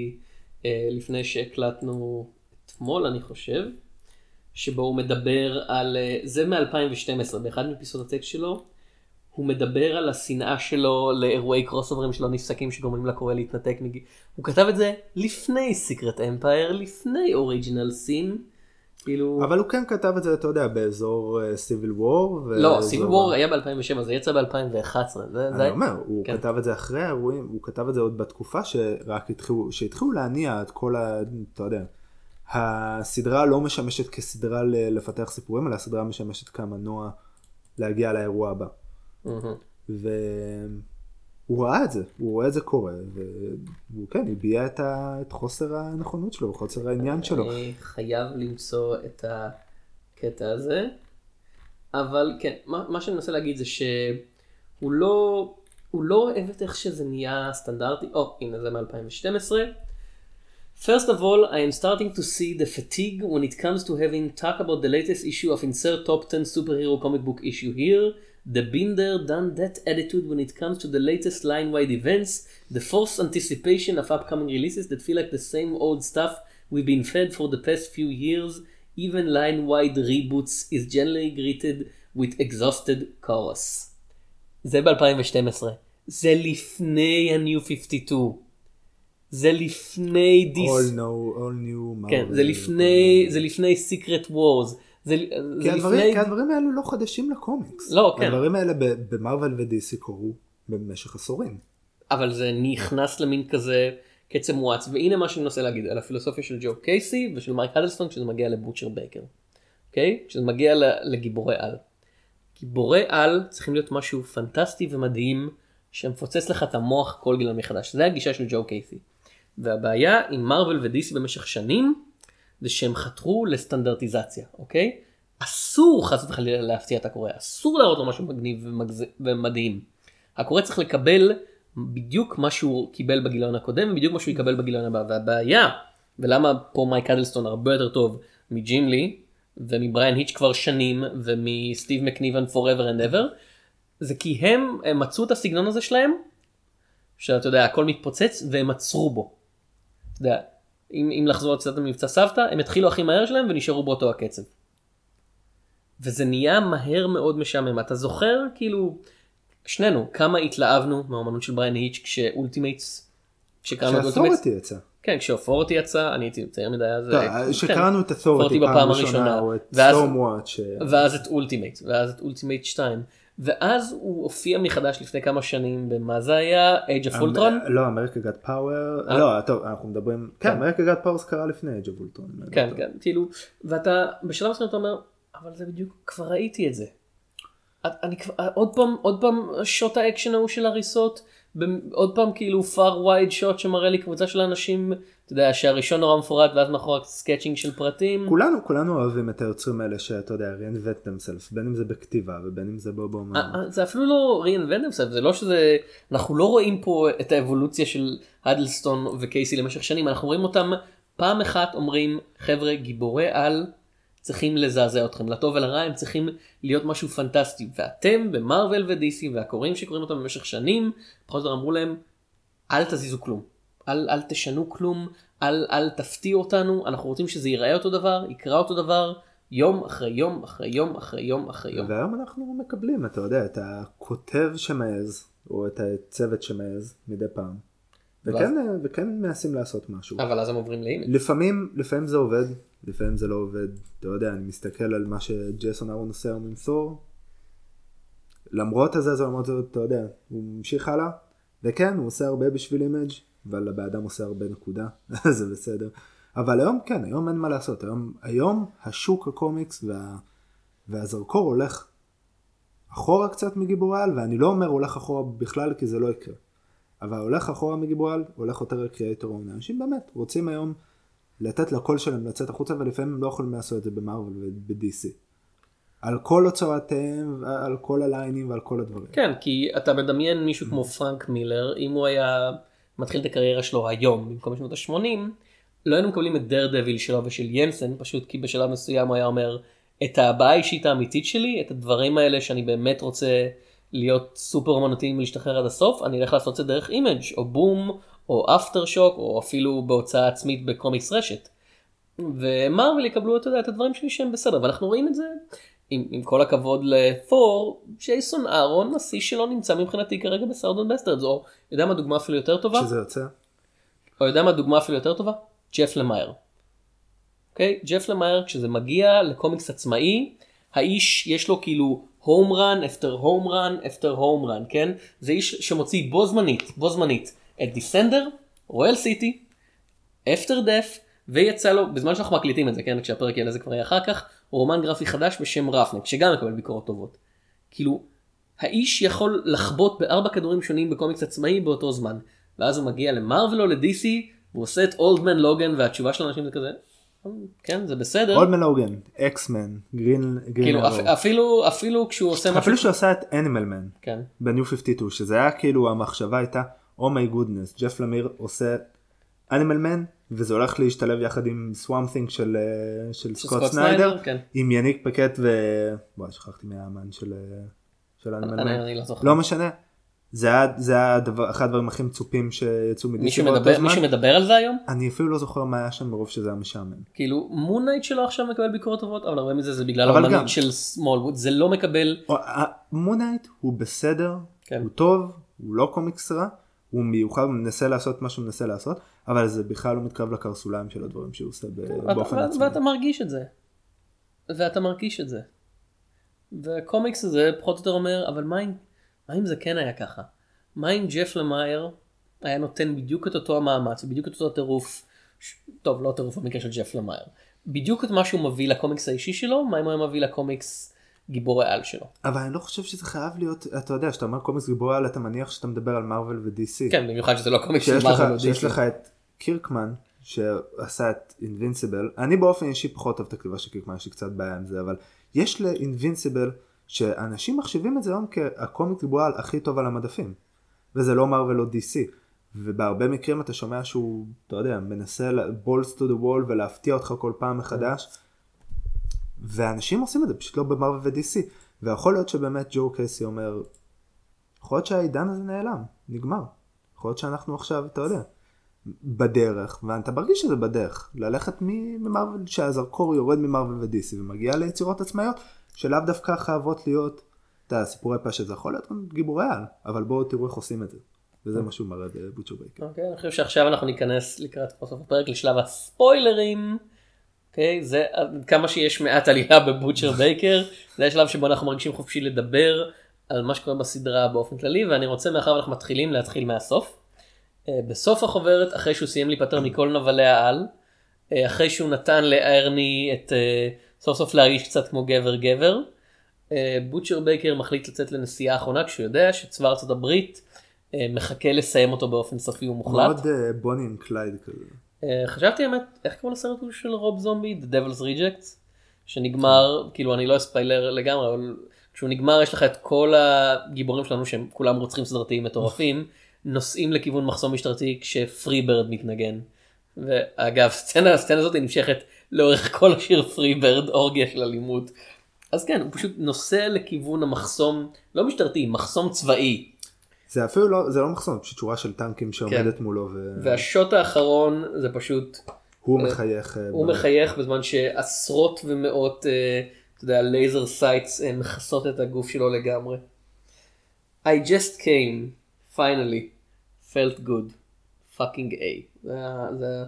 לפני שהקלטנו אתמול אני חושב שבו הוא מדבר על אה, זה מ-2012 באחד מפיסות הטקסט שלו הוא מדבר על השנאה שלו לאירועי קרוס אוברים שלא נפסקים שגורמים לקורא להתנתק מג... הוא כתב את זה לפני סיקרט אמפייר לפני אוריג'ינל סין. כאילו אבל הוא כן כתב את זה, אתה יודע, באזור סיביל וור. לא סיביל וור היה ב2007 זה יצא ב2011 זה, אני זה... אומר, הוא כן. כתב את זה אחרי האירועים, הוא כתב את זה עוד בתקופה שרק התחילו, שהתחילו להניע את כל ה... אתה יודע, הסדרה לא משמשת כסדרה לפתח סיפורים, אלא הסדרה משמשת כמנוע להגיע לאירוע הבא. מהמם. והוא ראה את זה, הוא רואה את זה קורה, והוא כן הביע את, ה... את חוסר הנכונות שלו, חוסר העניין שלו. אני חייב למצוא את הקטע הזה. אבל כן, מה, מה שאני מנסה להגיד זה שהוא לא, הוא לא אוהב את איך שזה נהיה סטנדרטי. או, הנה זה מ-2012. First of all, I am starting to see the fatigue when it comes to having talk about the latest issue of insert top 10 superhero comic book issue here. The been there, done that attitude when it comes to the latest line-wide events. The forced anticipation of upcoming releases that feel like the same old stuff we've been fed for the past few years. Even line-wide reboots is generally greeted with exhausted chorus. זה ב-2012. זה לפני ה-New 52. זה לפני דיס... All no, all new, כן, Marvel, זה לפני, כל- זה לפני Secret Wars. זה, כי זה הדברים, לפני... כי הדברים האלו לא חדשים לקומיקס. לא, כן. הדברים האלה במרוויל ודיסי קרו במשך עשורים. אבל זה נכנס למין כזה קצב מואץ. והנה מה שאני מנסה להגיד על הפילוסופיה של ג'ו קייסי ושל מייק הדלסטון כשזה מגיע לבוטשר בייקר. אוקיי? כשזה מגיע לגיבורי על. גיבורי על צריכים להיות משהו פנטסטי ומדהים שמפוצץ לך את המוח כל גילה מחדש. זה הגישה של ג'ו קייסי. והבעיה עם מרוויל ודיסי במשך שנים זה שהם חתרו לסטנדרטיזציה, אוקיי? אסור חס וחלילה להפתיע את הקורא, אסור להראות לו משהו מגניב ומגז... ומדהים. הקורא צריך לקבל בדיוק מה שהוא קיבל בגיליון הקודם ובדיוק מה שהוא יקבל בגיליון הבא. והבעיה, ולמה פה מייק אדלסטון הרבה יותר טוב מג'ים לי ומבריאן היץ' כבר שנים ומסטיב מקניבן forever and ever, זה כי הם, הם מצאו את הסגנון הזה שלהם, שאתה יודע הכל מתפוצץ והם עצרו בו. אתה יודע, אם, אם לחזור לצד המבצע סבתא, הם התחילו הכי מהר שלהם ונשארו באותו הקצב. וזה נהיה מהר מאוד משעמם. אתה זוכר כאילו, שנינו, כמה התלהבנו מהאומנות של בריאן היץ' כשאולטימייטס, כשקראנו את אולטימייטס, כשה Authority יצא. כן, כש Authority יצא, אני הייתי צעיר מדי אז, לא, כן, כשקראנו את בפעם פעם ראשונה, או את וואץ'. ואז את אולטימייט, ואז את אולטימייט 2, ואז הוא הופיע מחדש לפני כמה שנים במה זה היה, Age of Ultron, לא, America Got Power. לא, טוב, אנחנו מדברים, כן. America Got Power קרה לפני Age of Ultron. כן כן כאילו ואתה בשלב מסוים אתה אומר אבל זה בדיוק כבר ראיתי את זה. אני כבר עוד פעם עוד פעם שוט האקשן ההוא של הריסות עוד פעם כאילו far wide שוט שמראה לי קבוצה של אנשים אתה יודע שהראשון נורא מפורט ואז מאחורי sketching של פרטים. כולנו, כולנו אוהבים את היוצרים האלה שאתה יודע, reinvent themselves, בין אם זה בכתיבה ובין אם זה בו אה, באומן. אה, זה אפילו לא reinvent themselves זה לא שזה אנחנו לא רואים פה את האבולוציה של הדלסטון וקייסי למשך שנים אנחנו רואים אותם פעם אחת אומרים חבר'ה גיבורי על צריכים לזעזע אתכם לטוב ולרע הם צריכים להיות משהו פנטסטי ואתם במרוויל ודיסי והקוראים שקוראים אותם במשך שנים או יותר אמרו להם אל תזיזו כלום אל, אל תשנו כלום אל, אל תפתיעו אותנו אנחנו רוצים שזה ייראה אותו דבר יקרא אותו דבר יום אחרי יום אחרי יום אחרי יום אחרי יום. והיום אנחנו מקבלים, אתה יודע, את הכותב שמעז, או את הצוות שמעז מדי פעם. וכן, וכן מנסים לעשות משהו. אבל אז הם עוברים לאימג'. לפעמים, לפעמים זה עובד, לפעמים זה לא עובד. אתה יודע, אני מסתכל על מה שג'ייסון אהרון עושה היום עם תור. למרות הזה, זה למרות זאת, אתה יודע, הוא ממשיך הלאה. וכן, הוא עושה הרבה בשביל אימג', אבל הבן אדם עושה הרבה נקודה, זה בסדר. אבל היום, כן, היום אין מה לעשות. היום, היום השוק הקומיקס וה, והזרקור הולך אחורה קצת מגיבורי על, ואני לא אומר הולך אחורה בכלל, כי זה לא יקרה. אבל הולך אחורה מגיבורי על, הולך יותר לקריאייטור. אנשים באמת רוצים היום לתת לקול שלהם לצאת החוצה, ולפעמים הם לא יכולים לעשות את זה במרוויל וב-DC. על כל הוצאותיהם, על כל הליינים ועל כל הדברים. כן, כי אתה מדמיין מישהו כמו פרנק מילר, אם הוא היה מתחיל את הקריירה שלו היום, במקום בשנות ה-80, לא היינו מקבלים את דר דביל שלו ושל ינסן, פשוט כי בשלב מסוים הוא היה אומר, את הבעיה האישית האמיתית שלי, את הדברים האלה שאני באמת רוצה להיות סופר אומנותיים ולהשתחרר עד הסוף, אני אלך לעשות את זה דרך אימג' או בום, או AfterShock, או אפילו בהוצאה עצמית בקומיקס רשת. ומרוויל יקבלו אתה יודע, את הדברים שלי שהם בסדר, ואנחנו רואים את זה עם, עם כל הכבוד לתור, ג'ייסון אהרון, השיא שלו נמצא מבחינתי כרגע ב Southern Bastards, או יודע מה דוגמה אפילו יותר טובה? שזה יוצא. או יודע מה דוגמה אפילו יותר טובה? ג'ף למייר. אוקיי? ג'ף למייר כשזה מגיע לקומיקס עצמאי, האיש יש לו כאילו הום רן אפטר הום רן אפטר הום רן, כן? זה איש שמוציא בו זמנית, בו זמנית, את דיסנדר, רויאל סיטי, אפטר דף, ויצא לו, בזמן שאנחנו מקליטים את זה, כן? כשהפרק יעלה זה כבר יהיה אחר כך, רומן גרפי חדש בשם רפנק, שגם מקבל ביקורות טובות. כאילו, האיש יכול לחבוט בארבע כדורים שונים בקומיקס עצמאי באותו זמן. ואז הוא מגיע למרוויל או ל-DC, והוא עושה את Old Man Logan, והתשובה של האנשים זה כזה, כן, זה בסדר. Old Man Logan, אקסמן, גרין, כאילו, אפ, אפילו, אפילו כשהוא עושה משהו... אפילו שהוא עשה את Animal Man, כן. ב New 52, שזה היה כאילו המחשבה הייתה, oh my goodness, ג'ף למיר עושה Animal Man, וזה הולך להשתלב יחד עם Swamp Thing של, אה, של סקוט סניידר, כן. עם יאניק פאקט ו... בואי שכחתי מהאמן של, אה, של אנימל אני, מן, לא. לא משנה. זה היה, זה היה הדבר, אחד הדברים הכי מצופים שיצאו מדיסי מישהו באותו זמן. מישהו מדבר על זה היום? אני אפילו לא זוכר מה היה שם מרוב שזה היה משעמם. כאילו מונייט שלו עכשיו מקבל ביקורות טובות אבל הרבה מזה זה בגלל האמנות גם- של סמולווד זה לא מקבל מונייט הוא בסדר, כן. הוא טוב, הוא לא קומיקס רע, הוא מיוחד, הוא מנסה לעשות מה שהוא מנסה לעשות, אבל זה בכלל לא מתקרב לקרסוליים של הדברים שהוא עושה ואתה- באופן עצמי. ואתה מרגיש את זה. ואתה מרגיש את זה. והקומיקס הזה פחות או יותר אומר אבל מה אם, מה אם זה כן היה ככה? מה אם ג'ף למאייר היה נותן בדיוק את אותו המאמץ בדיוק את אותו הטירוף ש- טוב לא טירוף במקרה של ג'ף למאייר בדיוק את מה שהוא מביא לקומיקס האישי שלו מה אם הוא היה מביא לקומיקס גיבורי על שלו. אבל אני לא חושב שזה חייב להיות, אתה יודע, כשאתה אומר קומיקס גיבורי על אתה מניח שאתה מדבר על מארוול ו-DC. כן במיוחד שזה לא קומיקס של מארוול או שיש. לך את קירקמן שעשה את אינבינסיבל אני באופן אישי פחות אוהב את הכתיבה של קירקמן יש לי קצת בעיה עם זה אבל יש לאינבינסיבל שאנשים מחשיבים את זה היום כהקומיק גיבורי על הכי טוב על המדפים וזה לא מארוול או DC ובהרבה מקרים אתה שומע שהוא אתה יודע מנסה בולס טו דה וול ולהפתיע אותך כל פעם מחדש ואנשים עושים את זה פשוט לא במארוול ו-DC ויכול להיות שבאמת ג'ו קייסי אומר יכול להיות שהעידן הזה נעלם נגמר יכול להיות שאנחנו עכשיו אתה יודע בדרך ואתה מרגיש שזה בדרך ללכת ממרוויל שהזרקור יורד ממרוויל ודיסי ומגיע ליצירות עצמאיות שלאו דווקא חייבות להיות אתה יודע, סיפורי פשע זה יכול להיות גיבורי על אבל בואו תראו איך עושים את זה וזה מה שהוא מראה בבוטשר בייקר. אוקיי, אני חושב שעכשיו אנחנו ניכנס לקראת סוף הפרק לשלב הספוילרים. אוקיי, זה כמה שיש מעט עלילה בבוטשר בייקר, זה השלב שבו אנחנו מרגישים חופשי לדבר על מה שקורה בסדרה באופן כללי, ואני רוצה מאחר ואנחנו מתחילים להתחיל מהסוף. אה, בסוף החוברת, אחרי שהוא סיים להיפטר מכל נבלי העל, אה, אחרי שהוא נתן לארני את אה, סוף סוף להרגיש קצת כמו גבר גבר, בוטשר בייקר מחליט לצאת לנסיעה האחרונה כשהוא יודע שצבא ארצות הברית מחכה לסיים אותו באופן סופי ומוחלט. מאוד בוני עם קלייד כזה. אה, חשבתי האמת, איך קוראים לסרט הוא של רוב זומבי? The Devil's Rejects? שנגמר, כאילו אני לא אספיילר לגמרי, אבל כשהוא נגמר יש לך את כל הגיבורים שלנו שהם כולם רוצחים סדרתיים מטורפים, נוסעים לכיוון מחסום משטרתי כשפרי ברד מתנגן. ואגב, הסצנה, הסצנה הזאת נמשכת לאורך כל השיר פרי ברד, אורגיה של אלימות. אז כן, הוא פשוט נוסע לכיוון המחסום, לא משטרתי, מחסום צבאי. זה אפילו לא זה לא מחסום פשוט שורה של טנקים שעומדת מולו והשוט האחרון זה פשוט והוא מחייך. אה, הוא מחייך בזמן שעשרות ומאות, אה, אתה יודע, laser sights אה, מכסות את הגוף שלו לגמרי. I just came, finally, felt good, fucking A. זה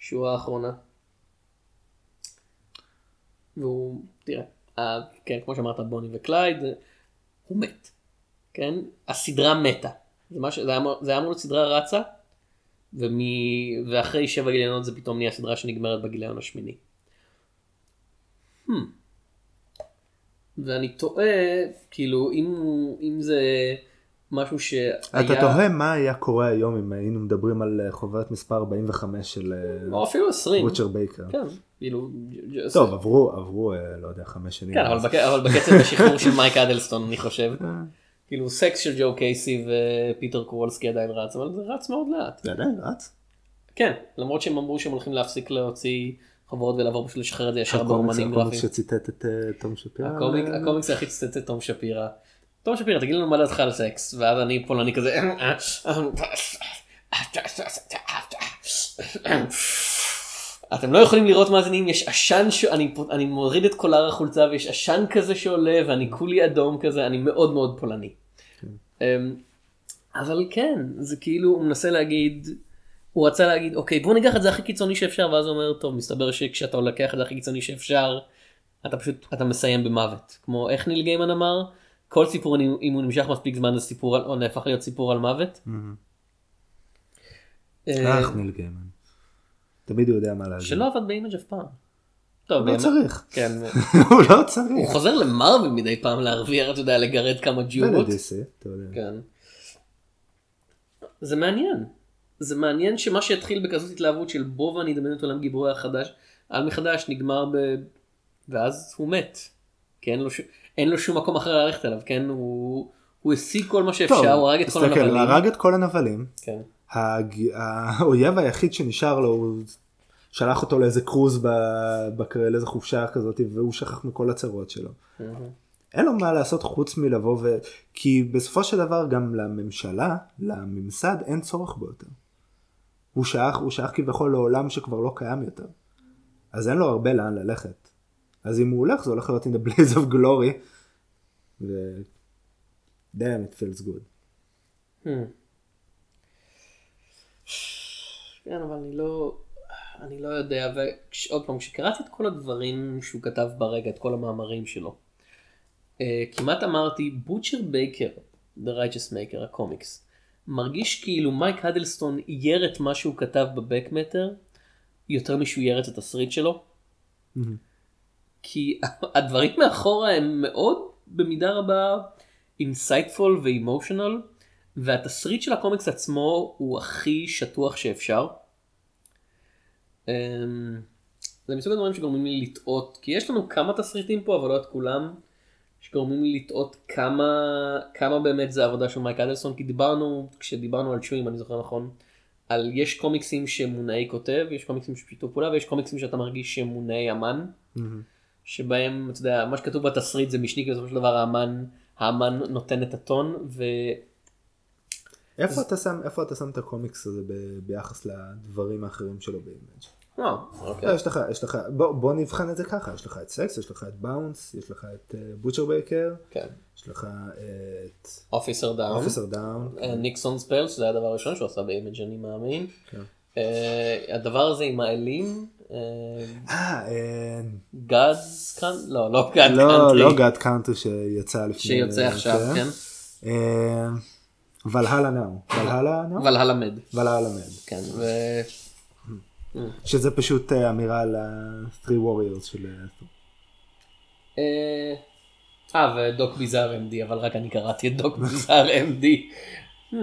השורה האחרונה. והוא, תראה, אה, כן, כמו שאמרת, בוני וקלייד, הוא מת. כן? הסדרה מתה. זה, מה ש... זה, היה... אמור- זה היה אמור להיות סדרה רצה, ומ... ואחרי שבע גיליונות זה פתאום נהיה סדרה שנגמרת בגיליון השמיני. Hmm. ואני תוהה, כאילו, אם, אם זה משהו שהיה... אתה תוהה מה היה קורה היום אם היינו מדברים על אה, חוברת מספר 45 של אה, או אפילו 20. בוטשר בייקר. כן, כאילו... טוב עברו עברו אה, לא יודע חמש שנים. כן, אבל, בק... אבל בקצב השחרור של מייק אדלסטון, אני חושב. כאילו, סקס של ג'ו קייסי ופיוטר קובלסקי עדיין רץ, אבל זה רץ מאוד לאט. זה עדיין רץ. כן, למרות שהם אמרו שהם הולכים להפסיק להוציא חוברות ולעבור פשוט לשחרר את זה ישר הקומיקס באומנים הקומיקס גרפיים. שציטט את אה, תום שפירא. הקומיק, הקומיקס היחיד שציטט את תום שפירא. תום שפירא, תגיד לנו מה דעתך על סקס, ואז אני פולני כזה. אתם לא יכולים לראות מאזינים, יש עשן, ש... אני, אני מוריד את קולר החולצה ויש עשן כזה שעולה ואני כולי אדום כזה, אני מאוד מאוד פולני. אמ, אבל כן, זה כאילו, הוא מנסה להגיד, הוא רצה להגיד, אוקיי, בוא ניקח את זה הכי קיצוני שאפשר, ואז הוא אומר, טוב, מסתבר שכשאתה לוקח את זה הכי קיצוני שאפשר, אתה פשוט, אתה מסיים במוות. כמו איך ניל גיימן אמר, כל סיפור, אם הוא נמשך מספיק זמן, זה סיפור, או נהפך להיות סיפור על מוות. מהמם. אה, אך ניל גיימן. תמיד הוא יודע מה להגיד. שלא עבד באימג' אף פעם. טוב, לא באמת. צריך. כן. הוא לא הוא צריך. חוזר למרוויל מדי פעם להרוויח, אתה יודע, לגרד כמה יודע. כן. זה מעניין. זה מעניין שמה שהתחיל בכזאת התלהבות של בוא ואני אדמיין את עולם גיבורי החדש, על מחדש נגמר ב... ואז הוא מת. כי אין לו, ש... אין לו שום מקום אחר ללכת אליו, כן? הוא, הוא השיג כל מה שאפשר, טוב, הוא הרג את כל הנבלים. הרג את כל הנבלים. כן. האויב היחיד שנשאר לו הוא שלח אותו לאיזה קרוז ב- בקר- לאיזה חופשה כזאת והוא שכח מכל הצרות שלו. אין לו מה לעשות חוץ מלבוא ו... כי בסופו של דבר גם לממשלה, לממסד, אין צורך בו יותר. הוא שייך, הוא שייך כביכול לעולם שכבר לא קיים יותר. אז אין לו הרבה לאן ללכת. אז אם הוא הולך זה הולך להיות in the blaze of glory. ו... damn it feels good. Hmm. כן, אבל אני לא, אני לא יודע, ועוד פעם, כשקראתי את כל הדברים שהוא כתב ברגע, את כל המאמרים שלו, אה, כמעט אמרתי, בוטשר בייקר, The Righteous Maker, הקומיקס, מרגיש כאילו מייק הדלסטון אייר את מה שהוא כתב ב back matter, יותר משהוא אייר את התסריט שלו. כי הדברים מאחורה הם מאוד במידה רבה insightful ו emotional והתסריט של הקומיקס עצמו הוא הכי שטוח שאפשר. אמ, זה מסוג הדברים שגורמים לי לטעות כי יש לנו כמה תסריטים פה אבל לא את כולם שגורמים לי לטעות כמה כמה באמת זה עבודה של מייק אדלסון כי דיברנו כשדיברנו על שואים אני זוכר נכון על יש קומיקסים שמונעי כותב יש קומיקסים של שיתוף פעולה ויש קומיקסים שאתה מרגיש שהם מונעי אמן. שבהם אתה יודע מה שכתוב בתסריט זה משני כי בסופו של דבר האמן האמן נותן את הטון ו... איפה אתה שם איפה אתה שם את הקומיקס הזה ב- ביחס לדברים האחרים שלו באימג'? אה, אוקיי. יש לך יש לך בוא בוא נבחן את זה ככה יש לך את סקס יש לך את Bounce יש לך את Butcher Baker כן. יש לך את Officer Downe. Officer Downe, Nixon's Pals זה הדבר הראשון שהוא עשה באימג' אני מאמין. כן. אה, הדבר הזה עם האלים. אה, אה, גאז כאן? לא, לא גאז לא קאנטרי. לא גאד קאנטרי שיצא לפני שיוצא עכשיו, כן. ולהלה נאו ולהלה נאו אבל הלמד. ולהלה מד כן. ו... שזה פשוט אה, אמירה על ה-3 warriors של אה. אה, אה, ודוק ביזאר MD, אבל רק אני קראתי את דוק ביזאר MD. Hmm.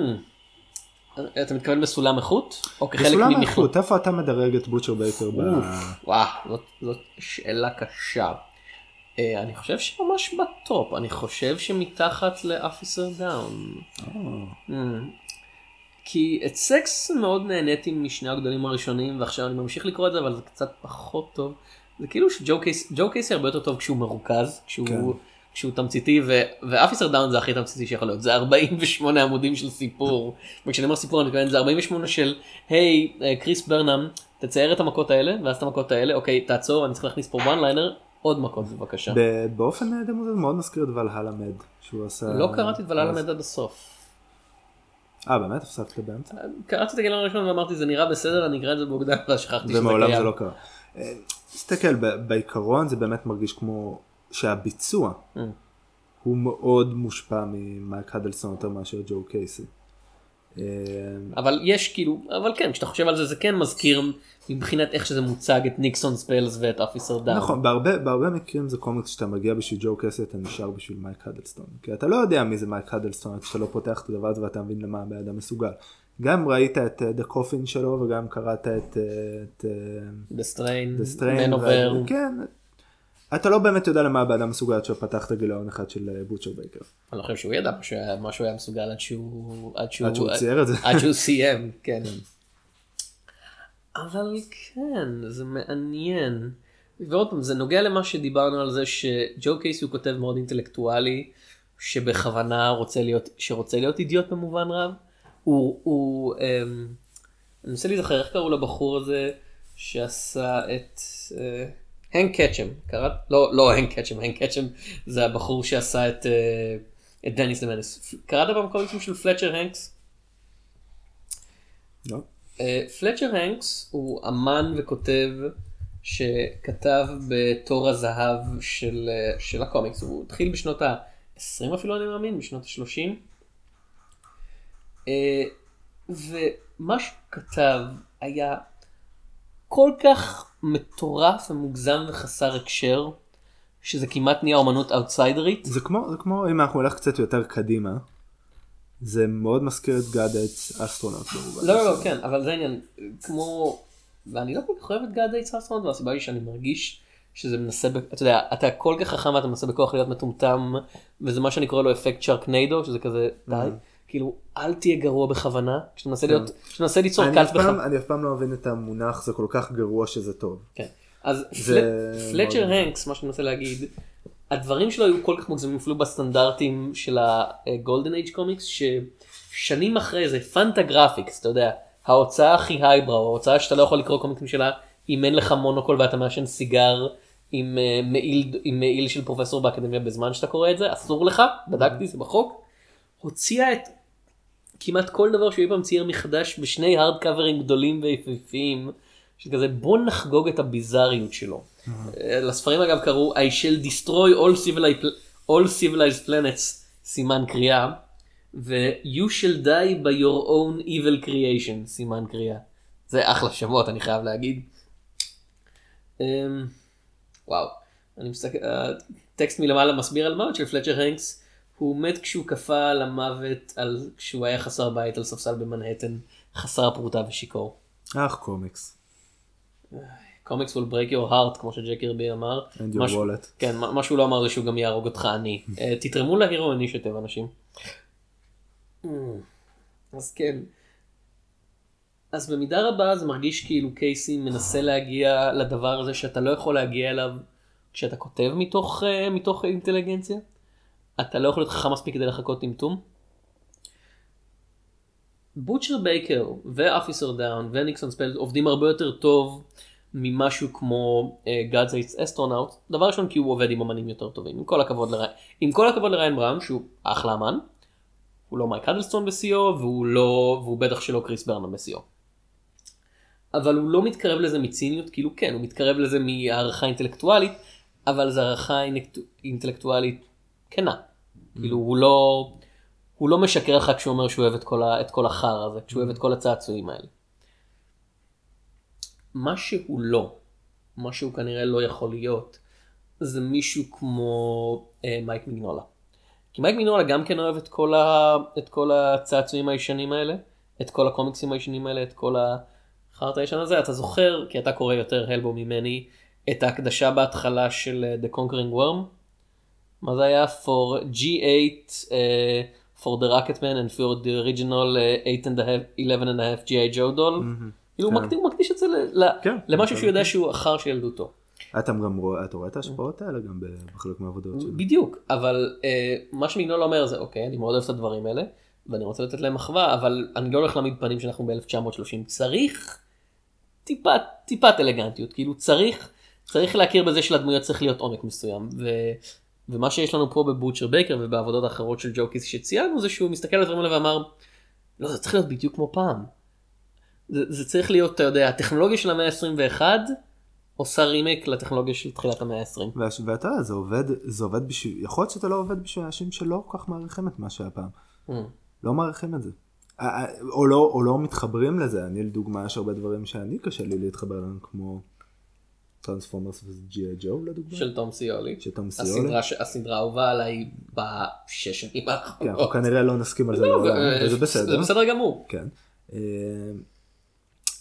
אתה מתכוון בסולם איכות? או כחלק בסולם ממכלול? האיכות איפה אתה מדרג את Butcher Baker ב... אוף, וואו, זאת שאלה קשה. אה, אני חושב שממש ב top, אני חושב שמתחת ל Officer Downe. אה. כי את סקס מאוד נהניתי משני הגדולים הראשונים ועכשיו אני ממשיך לקרוא את זה אבל זה קצת פחות טוב. זה כאילו שג'ו קייס, ג'ו קייסי הרבה יותר טוב כשהוא מרוכז, כשהוא, כן. כשהוא תמציתי ו, ו Officer Downe זה הכי תמציתי שיכול להיות, זה 48 עמודים של סיפור. וכשאני אומר סיפור אני מתכוון זה 48 של היי אה, קריס ברנאם תצייר את המכות האלה ואז את המכות האלה אוקיי תעצור אני צריך להכניס פה one ליינר עוד מכות בבקשה. באופן אה, די מוזר מאוד מזכיר את ולהלה מד שהוא עשה... לא קראתי את ולאלה מד עד הסוף. אה באמת הפסקת באמצע? קראתי את הגיליון הראשון ואמרתי זה נראה בסדר אני אקרא את זה מוקדם ואז שכחתי שזה ומעולם קיים. זה לא קרה. אה, תסתכל בעיקרון זה באמת מרגיש כמו שהביצוע. הוא מאוד מושפע ממייק הדלסון יותר מאשר ג'ו קייסי. אה, אבל יש כאילו אבל כן כשאתה חושב על זה זה כן מזכיר מבחינת איך שזה מוצג את Nixon's Pals ואת Officer Downe. נכון בהרבה בהרבה מקרים זה קומיקס שאתה מגיע בשביל ג'ו קייסי אתה נשאר בשביל מייק האדלסטון כי אתה לא יודע מי זה מייק האדלסטון כשאתה לא פותח את הדבר הזה ואתה מבין למה הבן אדם מסוגל. גם ראית את The Coffin שלו וגם קראת את אה, אה, The Strain, מנובר. ו- כן. אתה לא באמת יודע למה הבן אדם מסוגל עד שפתחת גיליון אחד של אה, Butcher Baker. אני לא חושב שהוא ידע מה שהוא היה- שהוא מסוגל עד שהוא עד שהוא עד שהוא צייר את זה. עד שהוא סיים כן. אבל כן זה מעניין. ועוד פעם זה נוגע למה שדיברנו על זה שג'ו קייסי הוא כותב מאוד אינטלקטואלי שבכוונה רוצה להיות שרוצה להיות אידיוט במובן רב. הוא, הוא אמ, אני מנסה להיזכר איך קראו לבחור הזה שעשה את אה, הנק קצ'ם קראת לא לא הנק קצ'ם הנק קצ'ם זה הבחור שעשה את אה, את Dennis the Menace קראת פעם קומיקסים של פלטשר הנקס לא? אה, פלטשר הנקס הוא אמן וכותב שכתב בתור הזהב של, אה, של הקומיקס, הוא התחיל בשנות ה-20 אפילו אני מאמין, בשנות ה-30. ומה שהוא כתב היה כל כך מטורף ומוגזם וחסר הקשר, שזה כמעט נהיה אומנות אאוטסיידרית. זה כמו, זה כמו אם אנחנו נלך קצת יותר קדימה, זה מאוד מזכיר את God Hates Astronauts. לא, לא, לא. כן, אבל זה עניין, כמו, ואני לא כל כך אוהב את Hates Astronauts, והסיבה היא שאני מרגיש שזה מנסה, ב- אתה יודע, אתה כל כך חכם ואתה מנסה בכוח להיות מטומטם, וזה מה שאני קורא לו אפקט Sharknado, שזה כזה, די, כאילו, אל תהיה גרוע בכוונה, כשאתה מנסה להיות, כשאתה ליצור פעם- בך. אני אף פעם לא מבין את המונח זה כל כך גרוע שזה טוב. כן. אז זה פלצ'ר הנקס, מה שאני מנסה להגיד, הדברים שלו היו כל כך מוגזמים אפילו בסטנדרטים של ה golden age comics, ששנים אחרי זה Fantagraphics, אתה יודע, ההוצאה הכי highbrow, ההוצאה שאתה לא יכול לקרוא קומיקסים שלה אם אין לך מונוקול ואתה מעשן סיגר עם אה, מעיל, עם מעיל של פרופסור באקדמיה בזמן שאתה קורא את זה, אסור לך, בדקתי זה בחוק, הוציאה את כמעט כל דבר שהוא אי פעם צייר מחדש בשני הארד קאברים גדולים ויפהפיים, שכזה בוא נחגוג את הביזאריות שלו. אה, לספרים אגב קראו I shall destroy all civilized, all civilized planets סימן קריאה ו-you shall die by your own evil creation סימן קריאה. זה אחלה שמות אני חייב להגיד. אמ, וואו, אני מסתכל, הטקסט מלמעלה מסביר על מוות של פלצ'ר הנקס. הוא מת כשהוא קפא למוות על כשהוא היה חסר בית על ספסל במנהטן, חסר פרוטה ושיכור. אך קומיקס. קומיקס will break your heart כמו שג'ק הרבי אמר. And your משהו- wallet. כן, מה שהוא לא אמר זה שהוא גם יהרוג אותך עני. אה, תתרמו להירו אינישטיב אנשים. Mm, אז כן. אז במידה רבה זה מרגיש כאילו קייסי מנסה להגיע לדבר הזה שאתה לא יכול להגיע אליו כשאתה כותב מתוך, אה, מתוך אינטליגנציה. אתה לא יכול להיות חכם מספיק כדי לחקות טמטום. Butcher Baker ו Officer Downe ו Nixon's Pals עובדים הרבה יותר טוב ממשהו כמו uh, God's Hates Astronaut, דבר ראשון כי הוא עובד עם אמנים יותר טובים, עם כל הכבוד לריין, עם כל הכבוד לריין בראון שהוא אחלה אמן, הוא לא מייק האדלסטון בשיאו והוא לא, והוא בטח שלא קריס ברנם בשיאו. אבל הוא לא מתקרב לזה מציניות, כאילו כן, הוא מתקרב לזה מהערכה אינטלקטואלית, אבל זו הערכה אינטלקט- אינטלקטואלית כנה. כאילו הוא לא, הוא לא משקר לך כשהוא אומר שהוא אוהב את כל, כל החרא הזה, כשהוא אוהב את כל הצעצועים האלה. מה שהוא לא, מה שהוא כנראה לא יכול להיות, זה מישהו כמו אה, מייק מיגנולה. כי מייק מיגנולה גם כן אוהב את כל, ה, את כל הצעצועים הישנים האלה, את כל הקומיקסים הישנים האלה, את כל החרטא הישן הזה. אתה זוכר, כי אתה קורא יותר הלבו ממני, את ההקדשה בהתחלה של אה, The Conquering Worm? מה זה היה? For G8, uh, for the Rocketman and for the original uh, 8 and a half, 11 and a half G.I. Joe doll. כאילו הוא כן. מקדיש- הוא מקדיש את זה כן, למשהו שהוא יודע כן. שהוא אחר של ילדותו. אתה גם רואה, אתה רואה את ההשפעות האלה גם בחלק מהעבודות שלו. בדיוק, אבל אה, מה שמגנול אומר זה אוקיי, אני מאוד אוהב את הדברים האלה, ואני רוצה לתת להם מחווה, אבל אני לא הולך להעמיד פנים שאנחנו ב-1930. צריך טיפה, טיפת אלגנטיות, כאילו צריך, צריך להכיר בזה שלדמויות צריך להיות עומק מסוים. ומה שיש לנו פה ב Butcher Baker ובעבודות האחרות של ג'ו קייסי שציינו זה שהוא מסתכל על הדברים האלה ואמר, לא, זה צריך להיות בדיוק כמו פעם. זה, זה צריך להיות, אתה יודע, הטכנולוגיה של המאה ה-21 עושה רימייק לטכנולוגיה של תחילת המאה ה-20. והש- ואתה יודע, זה עובד, זה עובד בשביל, יכול להיות שאתה לא עובד בשביל אנשים שלא כל כך מעריכים את מה שהיה פעם. Mm. לא מעריכים את זה. או לא, או לא מתחברים לזה, אני לדוגמה יש הרבה דברים שאני קשה לי להתחבר אליהם כמו Transformers ו G.I. Joe לדוגמה. של תום שיולי. של תום שיולי. הסדרה, ש- הסדרה האהובה עליי בשש שנים כן, האחרונות. אנחנו כנראה לא נסכים על זה לא, לעולם, ו- וזה בסדר. זה בסדר גמור. כן. אה,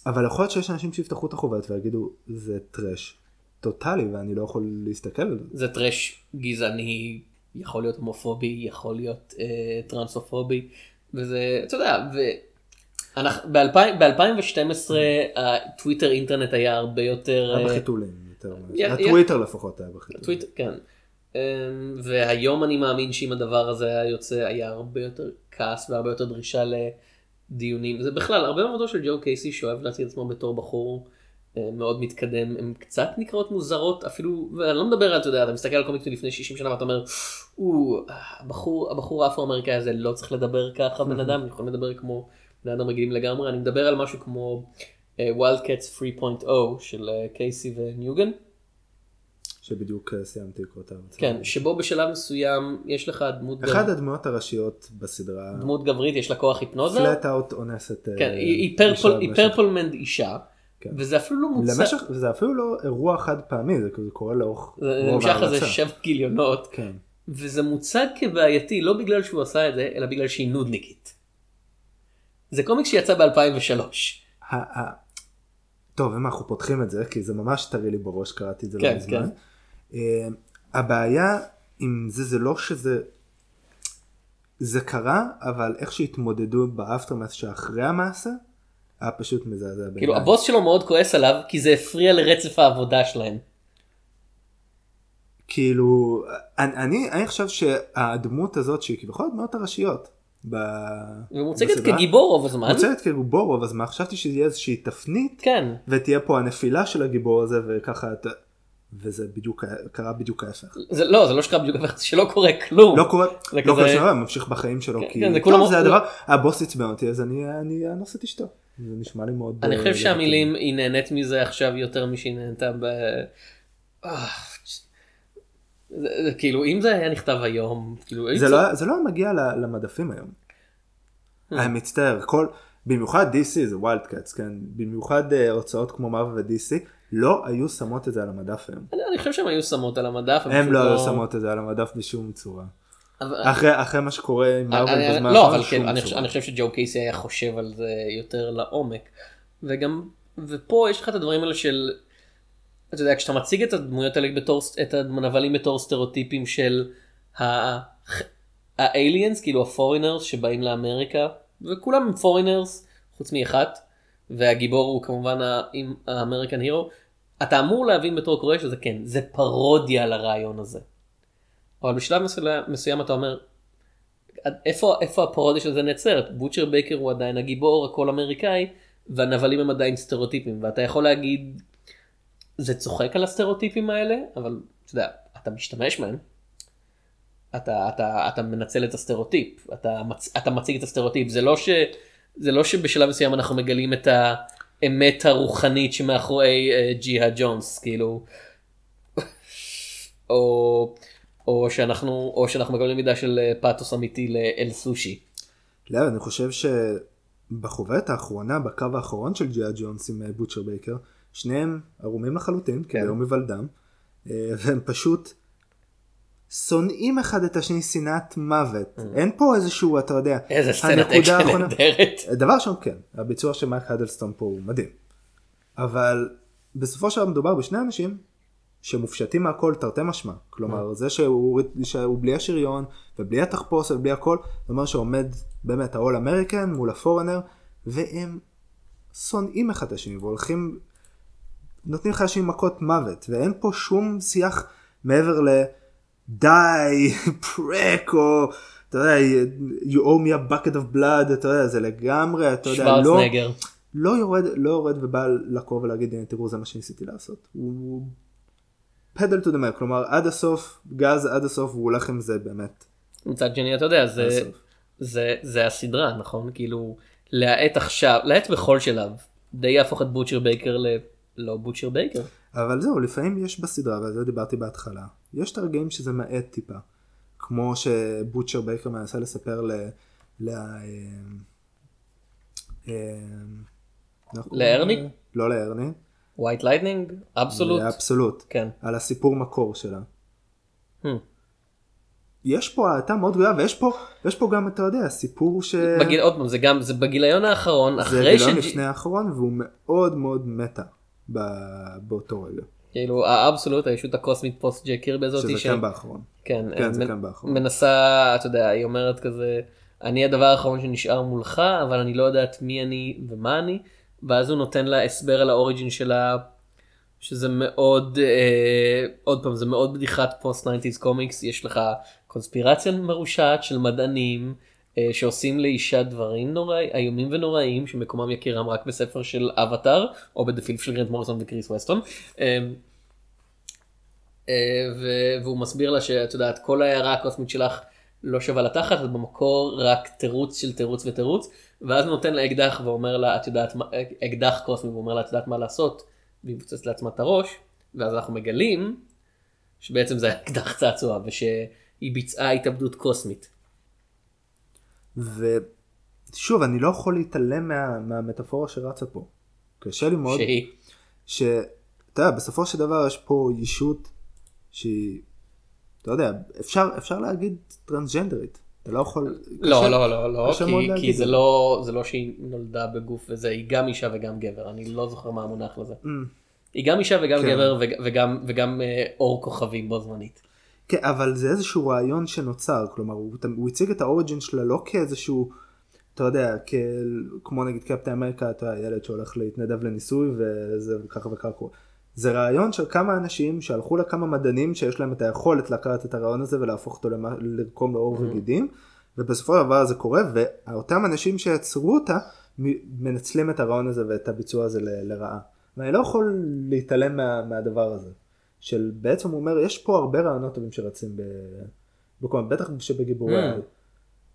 אבל יכול להיות שיש אנשים שיפתחו את החוברת ויגידו זה trash טוטאלי ואני לא יכול להסתכל על זה. זה טרש גזעני, יכול להיות הומופובי, יכול להיות אה, טרנסופובי, וזה, אתה יודע, ו... אנחנו- ב-2000 ב-2012 הטוויטר אינטרנט היה הרבה יותר... היה אה, בחיתולים יותר. הטוויטר לפחות היה בחיתולים. כן. אמ, והיום אני מאמין שאם הדבר הזה היה יוצא היה הרבה יותר כעס והרבה יותר דרישה לדיונים. זה בכלל הרבה מעבודות של ג'ו קייסי שאוהב להציג את עצמו בתור בחור אה, מאוד מתקדם, הן קצת נקראות מוזרות אפילו, ואני לא מדבר על, אתה יודע, אתה מסתכל על קומיקסים לפני 60 שנה ואתה אומר, "או, הבחור, הבחור האפרו-אמריקאי הזה לא צריך לדבר ככה בן אדם, יכול לדבר כמו בני אדם רגילים לגמרי, אני מדבר על משהו כמו Wildcats 3.0 של אה, קייסי ונווין. שבדיוק אה, סיימתי לקרוא את הריצה. כן, שבו בשלב מסוים יש לך דמות, אחד גב... הדמויות הראשיות בסדרה דמות גברית, יש לה כוח היפנוזה, flat out אונסת. אה, כן, היא, היא, אישה כן. וזה אפילו לא מוצג, למשך, זה אפילו לא אירוע חד פעמי, זה כזה קורה לאורך זה נמשך איזה. שבע גיליונות, כן. וזה מוצג כבעייתי לא בגלל שהוא עשה את זה, אלא בגלל שהיא נודניקית. זה קומיקס שיצא ב-2003. ה- ה- טוב, אם אנחנו פותחים את זה, כי זה ממש טרי לי בראש, קראתי את זה כן, לא מזמן. אה, הבעיה עם זה, זה לא שזה... זה קרה, אבל איך שהתמודדו ב aftermath שאחרי המעשה, היה פשוט מזעזע בעיניי. כאילו הבוס שלו מאוד כועס עליו, כי זה הפריע לרצף העבודה שלהם. כאילו, אני, אני, אני חושב שהדמות הזאת, שהיא כביכול הדמות הראשיות, ב... ומוצגת בסדרה, כגיבור רוב הזמן. מוצגת כגיבור רוב הזמן, חשבתי שיהיה איזושהי תפנית, כן. ותהיה פה הנפילה של הגיבור הזה, וככה, אתה- וזה בדיוק, קרה בדיוק ההפך. זה לא, זה לא שקרה בדיוק ההפך, זה שלא קורה כלום. לא קורה, לא כזה- קורה דבר, ממשיך בחיים שלו, כן, כי כן, זה טוב, זה הדבר, הבוס עצבן אותי, אז אני אנוס את אשתו. זה נשמע לי מאוד... אני אה, חושב לגיטימי. שהמילים היא נהנית מזה עכשיו יותר משהיא נהנתה ב... אה, זה, זה, כאילו אם זה היה נכתב היום כאילו זה לא, זה לא מגיע ל- למדפים היום. אה. אני מצטער, כל, במיוחד DC זה WildCats, כן? במיוחד אה, הוצאות כמו מרוויל ו-DC, לא היו שמות את זה על המדף היום. אני, אני חושב שהן היו שמות על המדף הם לא היו שמות את זה על המדף בשום צורה. אבל- אחרי, אחרי מה שקורה עם אני- מרוויל בזמן לא אבל כן אני חושב-. אני חושב שג'ו קייסי היה חושב על זה יותר לעומק וגם ופה יש לך את הדברים האלה של אתה יודע כשאתה מציג את הדמויות האלה בתור את הנבלים בתור סטריאוטיפים של ה aliens כאילו ה foreigners שבאים לאמריקה וכולם הם foreigners חוץ מאחת והגיבור הוא כמובן ה American hero אתה אמור להבין בתור קורא שזה כן זה פרודיה על הרעיון הזה. אבל בשלב מסוים- מסוים אתה אומר איפה איפה הפרודיה של זה נעצרת בוטשר בייקר הוא עדיין הגיבור הכל אמריקאי והנבלים הם עדיין סטריאוטיפים ואתה יכול להגיד זה צוחק על הסטריאוטיפים האלה אבל אתה יודע אתה משתמש בהם. אתה אתה אתה מנצל את הסטריאוטיפ אתה מצ, אתה מציג את הסטריאוטיפ זה לא ש זה לא שבשלב מסוים אנחנו מגלים את האמת הרוחנית שמאחורי אה, ג'יהאד ג'ונס כאילו או או שאנחנו או שאנחנו מקבלים מידה של אה, פאתוס אמיתי לאל סושי. לא, אני חושב שבחוברת האחרונה, בקו האחרון של ג'יהאד ג'ונס עם אה, בוטשר בייקר, שניהם ערומים לחלוטין, כן. כביום היוולדם, אה, והם פשוט שונאים אחד את השני שנאת מוות. אין פה איזשהו, אתה יודע. איזה סצנת אקשן נהדרת. דבר ראשון כן, הביצוע של מייק הדלסטון פה הוא מדהים. אבל בסופו של דבר מדובר בשני אנשים שמופשטים מהכל תרתי משמע. כלומר זה שהוא, שהוא בלי השריון ובלי התחפושת ובלי הכל, זה אומר שעומד באמת ה-all American מול הפורנר והם שונאים אחד את השני והולכים, נותנים איזושהי מכות מוות ואין פה שום שיח מעבר ל... די, פרק, או אתה יודע, you owe me a bucket of blood, אתה יודע, זה לגמרי, אתה יודע, לא. לא יורד, לא יורד ובא לקרוא ולהגיד, הנה תראו זה מה שניסיתי לעשות. הוא pedal to the max, כלומר עד הסוף, גז עד הסוף, והוא הולך עם זה באמת. מצד שני אתה יודע זה הסוף. זה זה הסדרה נכון כאילו להאט עכשיו להאט בכל שלב די יהפוך את בוטשר בייקר ללא בוטשר בייקר. אבל זהו, לפעמים יש בסדרה, ועל זה דיברתי בהתחלה, יש את הרגעים שזה מאט טיפה. כמו שבוטשר בייקר מנסה לספר ל... ל... אה, אה, לארני? לא לארני. ווייט לייטנינג אבסולוט. לאבסולוט. כן. על הסיפור מקור שלה. Hmm. יש פה האטה מאוד גדולה ויש פה יש פה גם אתה יודע סיפור ש... בגיל עוד פעם זה גם זה בגיליון האחרון זה אחרי גיליון ש... לפני האחרון והוא מאוד מאוד מאט ב... באותו רגע. כאילו האבסולוט הישות הקוסמית פוסט ג'ק קירבי הזאת שזה ש... כן באחרון. כן, כן, זה מנ- כן באחרון. מנסה אתה יודע היא אומרת כזה אני הדבר האחרון שנשאר מולך אבל אני לא יודעת מי אני ומה אני ואז הוא נותן לה הסבר על האוריג'ין שלה שזה מאוד אה, עוד פעם זה מאוד בדיחת פוסט 90's קומיקס יש לך קונספירציה מרושעת של מדענים אה, שעושים לאישה דברים נוראי איומים ונוראים שמקומם יכירם רק בספר של אבטאר או בדפילף של גרנט מוריסון וקריס ווסטון. אה, אה, והוא מסביר לה שאת יודעת כל ההערה הקוסמית שלך לא שווה לתחת זה במקור רק תירוץ של תירוץ ותירוץ ואז נותן לה אקדח ואומר לה את יודעת מה אקדח קוסמי ואומר לה את יודעת מה לעשות והיא מפוצצת לעצמה את הראש ואז אנחנו מגלים שבעצם זה היה אקדח צעצוע ושהיא ביצעה התאבדות קוסמית. ושוב אני לא יכול להתעלם מה... מהמטאפורה שרצה פה. קשה לי מאוד, שהיא. שאתה יודע, בסופו של דבר יש פה ישות שהיא, אתה יודע, אפשר, אפשר להגיד טרנסג'נדרית, אתה לא יכול, לא, קשה- לא, לא, לא, כי- כי זה. לא זה לא שהיא נולדה בגוף וזה, היא גם אישה וגם גבר, אני לא זוכר מה המונח לזה. Mm. היא גם אישה וגם כן. גבר וג- וגם- וגם אה, אור כוכבים בו זמנית. כן, אבל זה איזשהו רעיון שנוצר, כלומר הוא, הוא הציג את האוריג'ין שלה לא כאיזשהו, אתה יודע, כ... כמו נגיד קפטן אמריקה, אתה יודע, ילד שהולך להתנדב לניסוי וזה וככה וככה קורה. זה רעיון של כמה אנשים שהלכו לכמה מדענים שיש להם את היכולת לקחת את הרעיון הזה ולהפוך אותו למה, לרקום לאור וגידים, ובסופו של דבר זה קורה, ואותם אנשים שיצרו אותה מנצלים את הרעיון הזה ואת הביצוע הזה ל- לרעה. ואני לא יכול להתעלם מה, מהדבר הזה. של בעצם הוא אומר יש פה הרבה רעיונות טובים שרצים ב... בכל בטח שבגיבורי Mm. העל.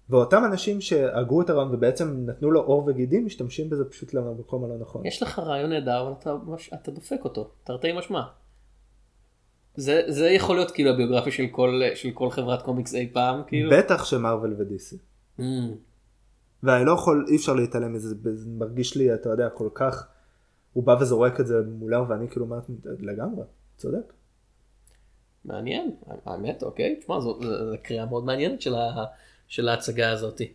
ואותם אנשים שהגו את הרעיון ובעצם נתנו לו עור וגידים משתמשים בזה פשוט למקום הלא נכון. יש לך רעיון נהדר אבל אתה, אתה דופק אותו, תרתי משמע. זה, זה יכול להיות כאילו הביוגרפיה של כל, של כל חברת קומיקס אי פעם, כאילו. בטח שמרוויל ודיסי. Mm. ואני לא יכול אי אפשר להתעלם מזה זה זה מרגיש לי אתה יודע כל כך הוא בא וזורק את זה מולם ואני כאילו אומר לגמרי צודק. מעניין, האמת, אוקיי, תשמע, זו, קריאה מאוד מעניינת של, ה, של ההצגה הזאתי.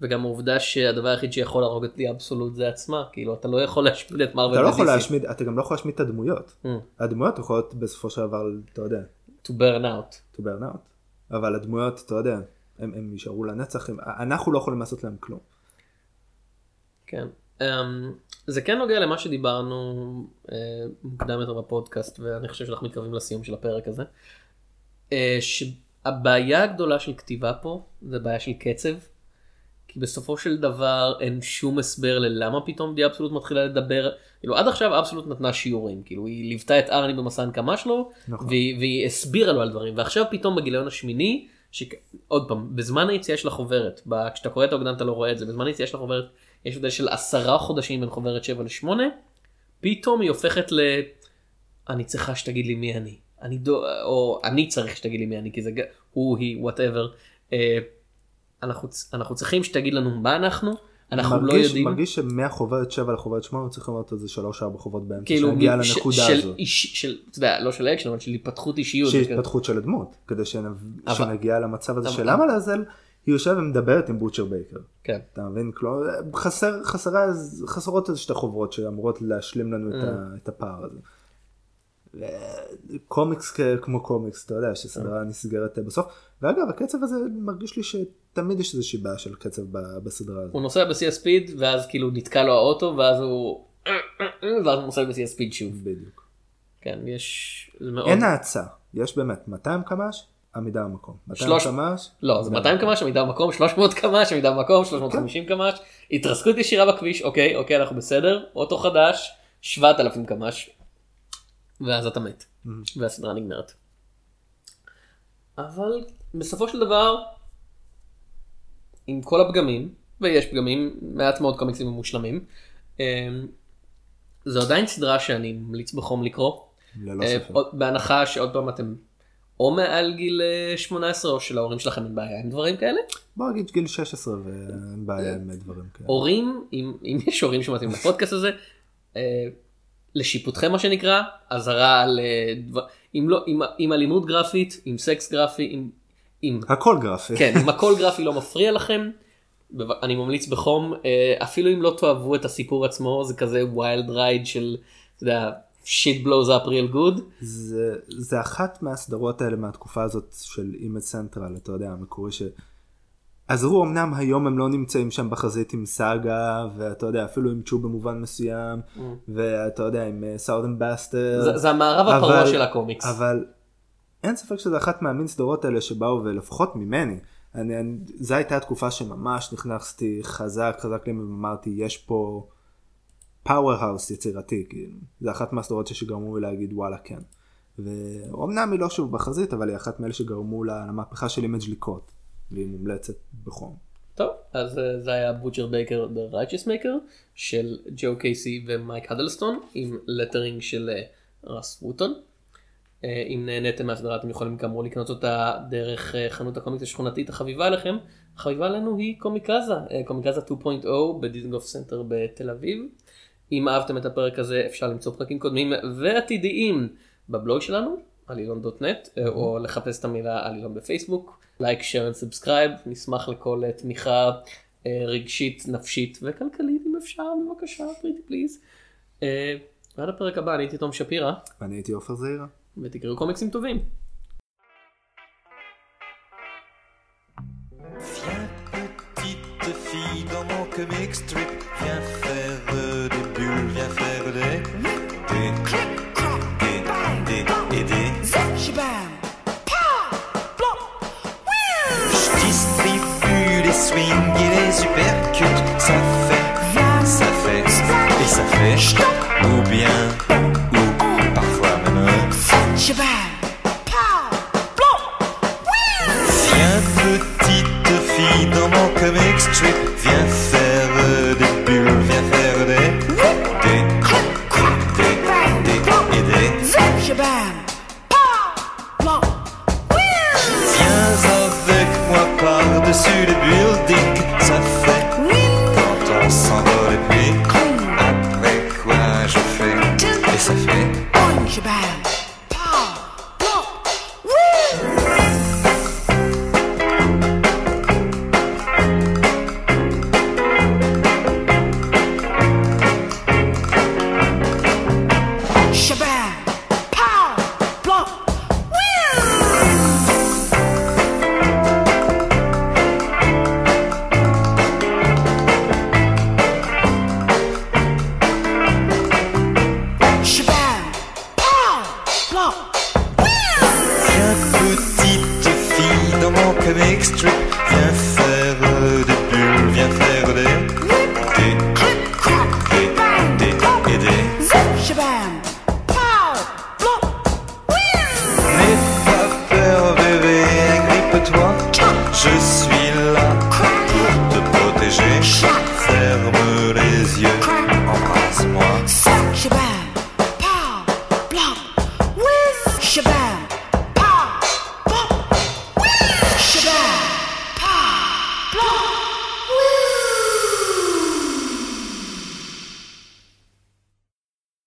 וגם העובדה שהדבר היחיד שיכול להרוג את לי אבסולוט זה עצמה, כאילו אתה לא יכול להשמיד את מרוויל אתה לא יכול. להשמיד אתה גם לא יכול להשמיד את הדמויות. Mm. הדמויות יכולות בסופו של דבר אתה יודע to burn out. to burn out. אבל הדמויות אתה יודע הם, הם יישארו לנצח הם, אנחנו לא יכולים לעשות להם כלום. כן. Um, זה כן נוגע למה שדיברנו uh, מוקדם יותר בפודקאסט ואני חושב שאנחנו מתקרבים לסיום של הפרק הזה. Uh, שהבעיה הגדולה של כתיבה פה זה בעיה של קצב. כי בסופו של דבר אין שום הסבר ללמה פתאום די אבסולוט מתחילה לדבר. כאילו עד עכשיו אבסולוט נתנה שיעורים כאילו היא ליוותה את ארני במסע הנקמה שלו נכון. והיא, והיא הסבירה לו על דברים ועכשיו פתאום בגיליון השמיני שעוד פעם בזמן היציאה של החוברת כשאתה קורא את האוגדן אתה לא רואה את זה בזמן היציאה של החוברת יש הבדל של עשרה חודשים בין חוברת 7 ל-8 פתאום היא הופכת ל... אני צריכה שתגיד לי מי אני. אני דו... או אני צריך שתגיד לי מי אני כי זה הוא היא whatever אנחנו, אנחנו צריכים שתגיד לנו מה אנחנו אנחנו לא מרגיש, יודעים. מרגיש שמהחוברת 7 לחוברת 8 צריכים לראות איזה 3-4 חוברות באמצע כאילו שנגיע מ- לנקודה של, הזו. איש, של אתה יודע לא של אקשן אבל של התפתחות אישיות כזה. התפתחות של הדמות כדי שנגיע למצב הזה של למה לעזל היא יושבת ומדברת עם בוטשר בייקר. כן. אתה מבין? כלומר, חסר, חסרה, חסרות איזה שתי חוברות שאמורות להשלים לנו את, Mm. ה, את הפער הזה. קומיקס כמו קומיקס, אתה יודע, שסדרה נסגרת אה, בסוף. ואגב, הקצב הזה מרגיש לי שתמיד יש איזושהי בעיה של קצב בסדרה הזאת. הוא נוסע בשיא הספיד ואז כאילו נתקע לו האוטו ואז הוא ואז הוא נוסע בשיא הספיד שוב. בדיוק. כן יש מאוד אין האצה, יש באמת 200 קמ"ש, עמידה במקום. 200 שלוש- קמ"ש, לא זה עמידה 200 במקום. קמ"ש עמידה במקום 300 קמ"ש עמידה במקום 350 קמ"ש התרסקות ישירה בכביש אוקיי אוקיי אנחנו בסדר אוטו חדש 7,000 קמ"ש ואז אתה מת והסדרה נגמרת. אבל בסופו של דבר עם כל הפגמים ויש פגמים מעט מאוד קומיקסים מושלמים אמ, זו עדיין סדרה שאני ממליץ בחום לקרוא. ללא אה, ספק. בהנחה שעוד פעם אתם או מעל גיל אה, 18 או שלהורים שלכם אין בעיה עם דברים כאלה. בוא נגיד גיל 16 ואין בעיה עם דברים כאלה. הורים אם, אם יש הורים שמתאים לפודקאסט הזה אה, לשיפוטכם מה שנקרא אזהרה על אה, דבר, אם לא עם, עם אלימות גרפית עם סקס גרפי עם, עם הכל גרפי. כן אם הכל גרפי לא מפריע לכם. אני ממליץ בחום אה, אפילו אם לא תאהבו את הסיפור עצמו זה כזה wild ride של אתה יודע, shit blows up real good. זה, זה אחת מהסדרות האלה מהתקופה הזאת של אימג' סנטרל, אתה יודע, המקורי ש... עזרו אמנם היום הם לא נמצאים שם בחזית עם סאגה ואתה יודע אפילו עם צ'ו במובן מסוים ואתה יודע עם Southern Bastards זה, זה המערב הפרוע של הקומיקס. אבל אין ספק שזה אחת מהמין סדרות האלה שבאו ולפחות ממני אני, אני, זו הייתה התקופה שממש נכנסתי חזק חזק לי ואמרתי יש פה powerhouse יצירתי כאילו זה אחת מהסדרות שגרמו לי להגיד וואלה כן. ואומנם היא לא שוב בחזית אבל היא אחת מאלה שגרמו לה- למהפכה של אימג' לקרות והיא מומלצת בחום. טוב, אז אה, זה היה בוטשר בייקר The Righteous Maker של ג'ו קייסי ומייק הדלסטון עם lettering של אה, רס ווטון. אה, אם נהניתם מהסדרה אתם יכולים כאמור לקנות אותה דרך חנות הקומיקס השכונתית החביבה עליכם. החביבה עלינו היא קומיקזה, קומיקזה 2.0 בדיזנגוף סנטר בתל אביב. אם אהבתם את הפרק הזה אפשר למצוא פרקים קודמים ועתידיים בבלוג שלנו, עלילון.נט, או לחפש את המילה עלילון בפייסבוק, like, share ו subscribe, נשמח לכל אה, תמיכה אה, רגשית, נפשית וכלכלית אם אפשר, בבקשה, pretty please. אה, ועד הפרק הבא, אני הייתי תום שפירא, ואני הייתי עופר זעירה. ותקראו קומיקסים טובים. Viens petite fille dans mon comic strip, viens faire today.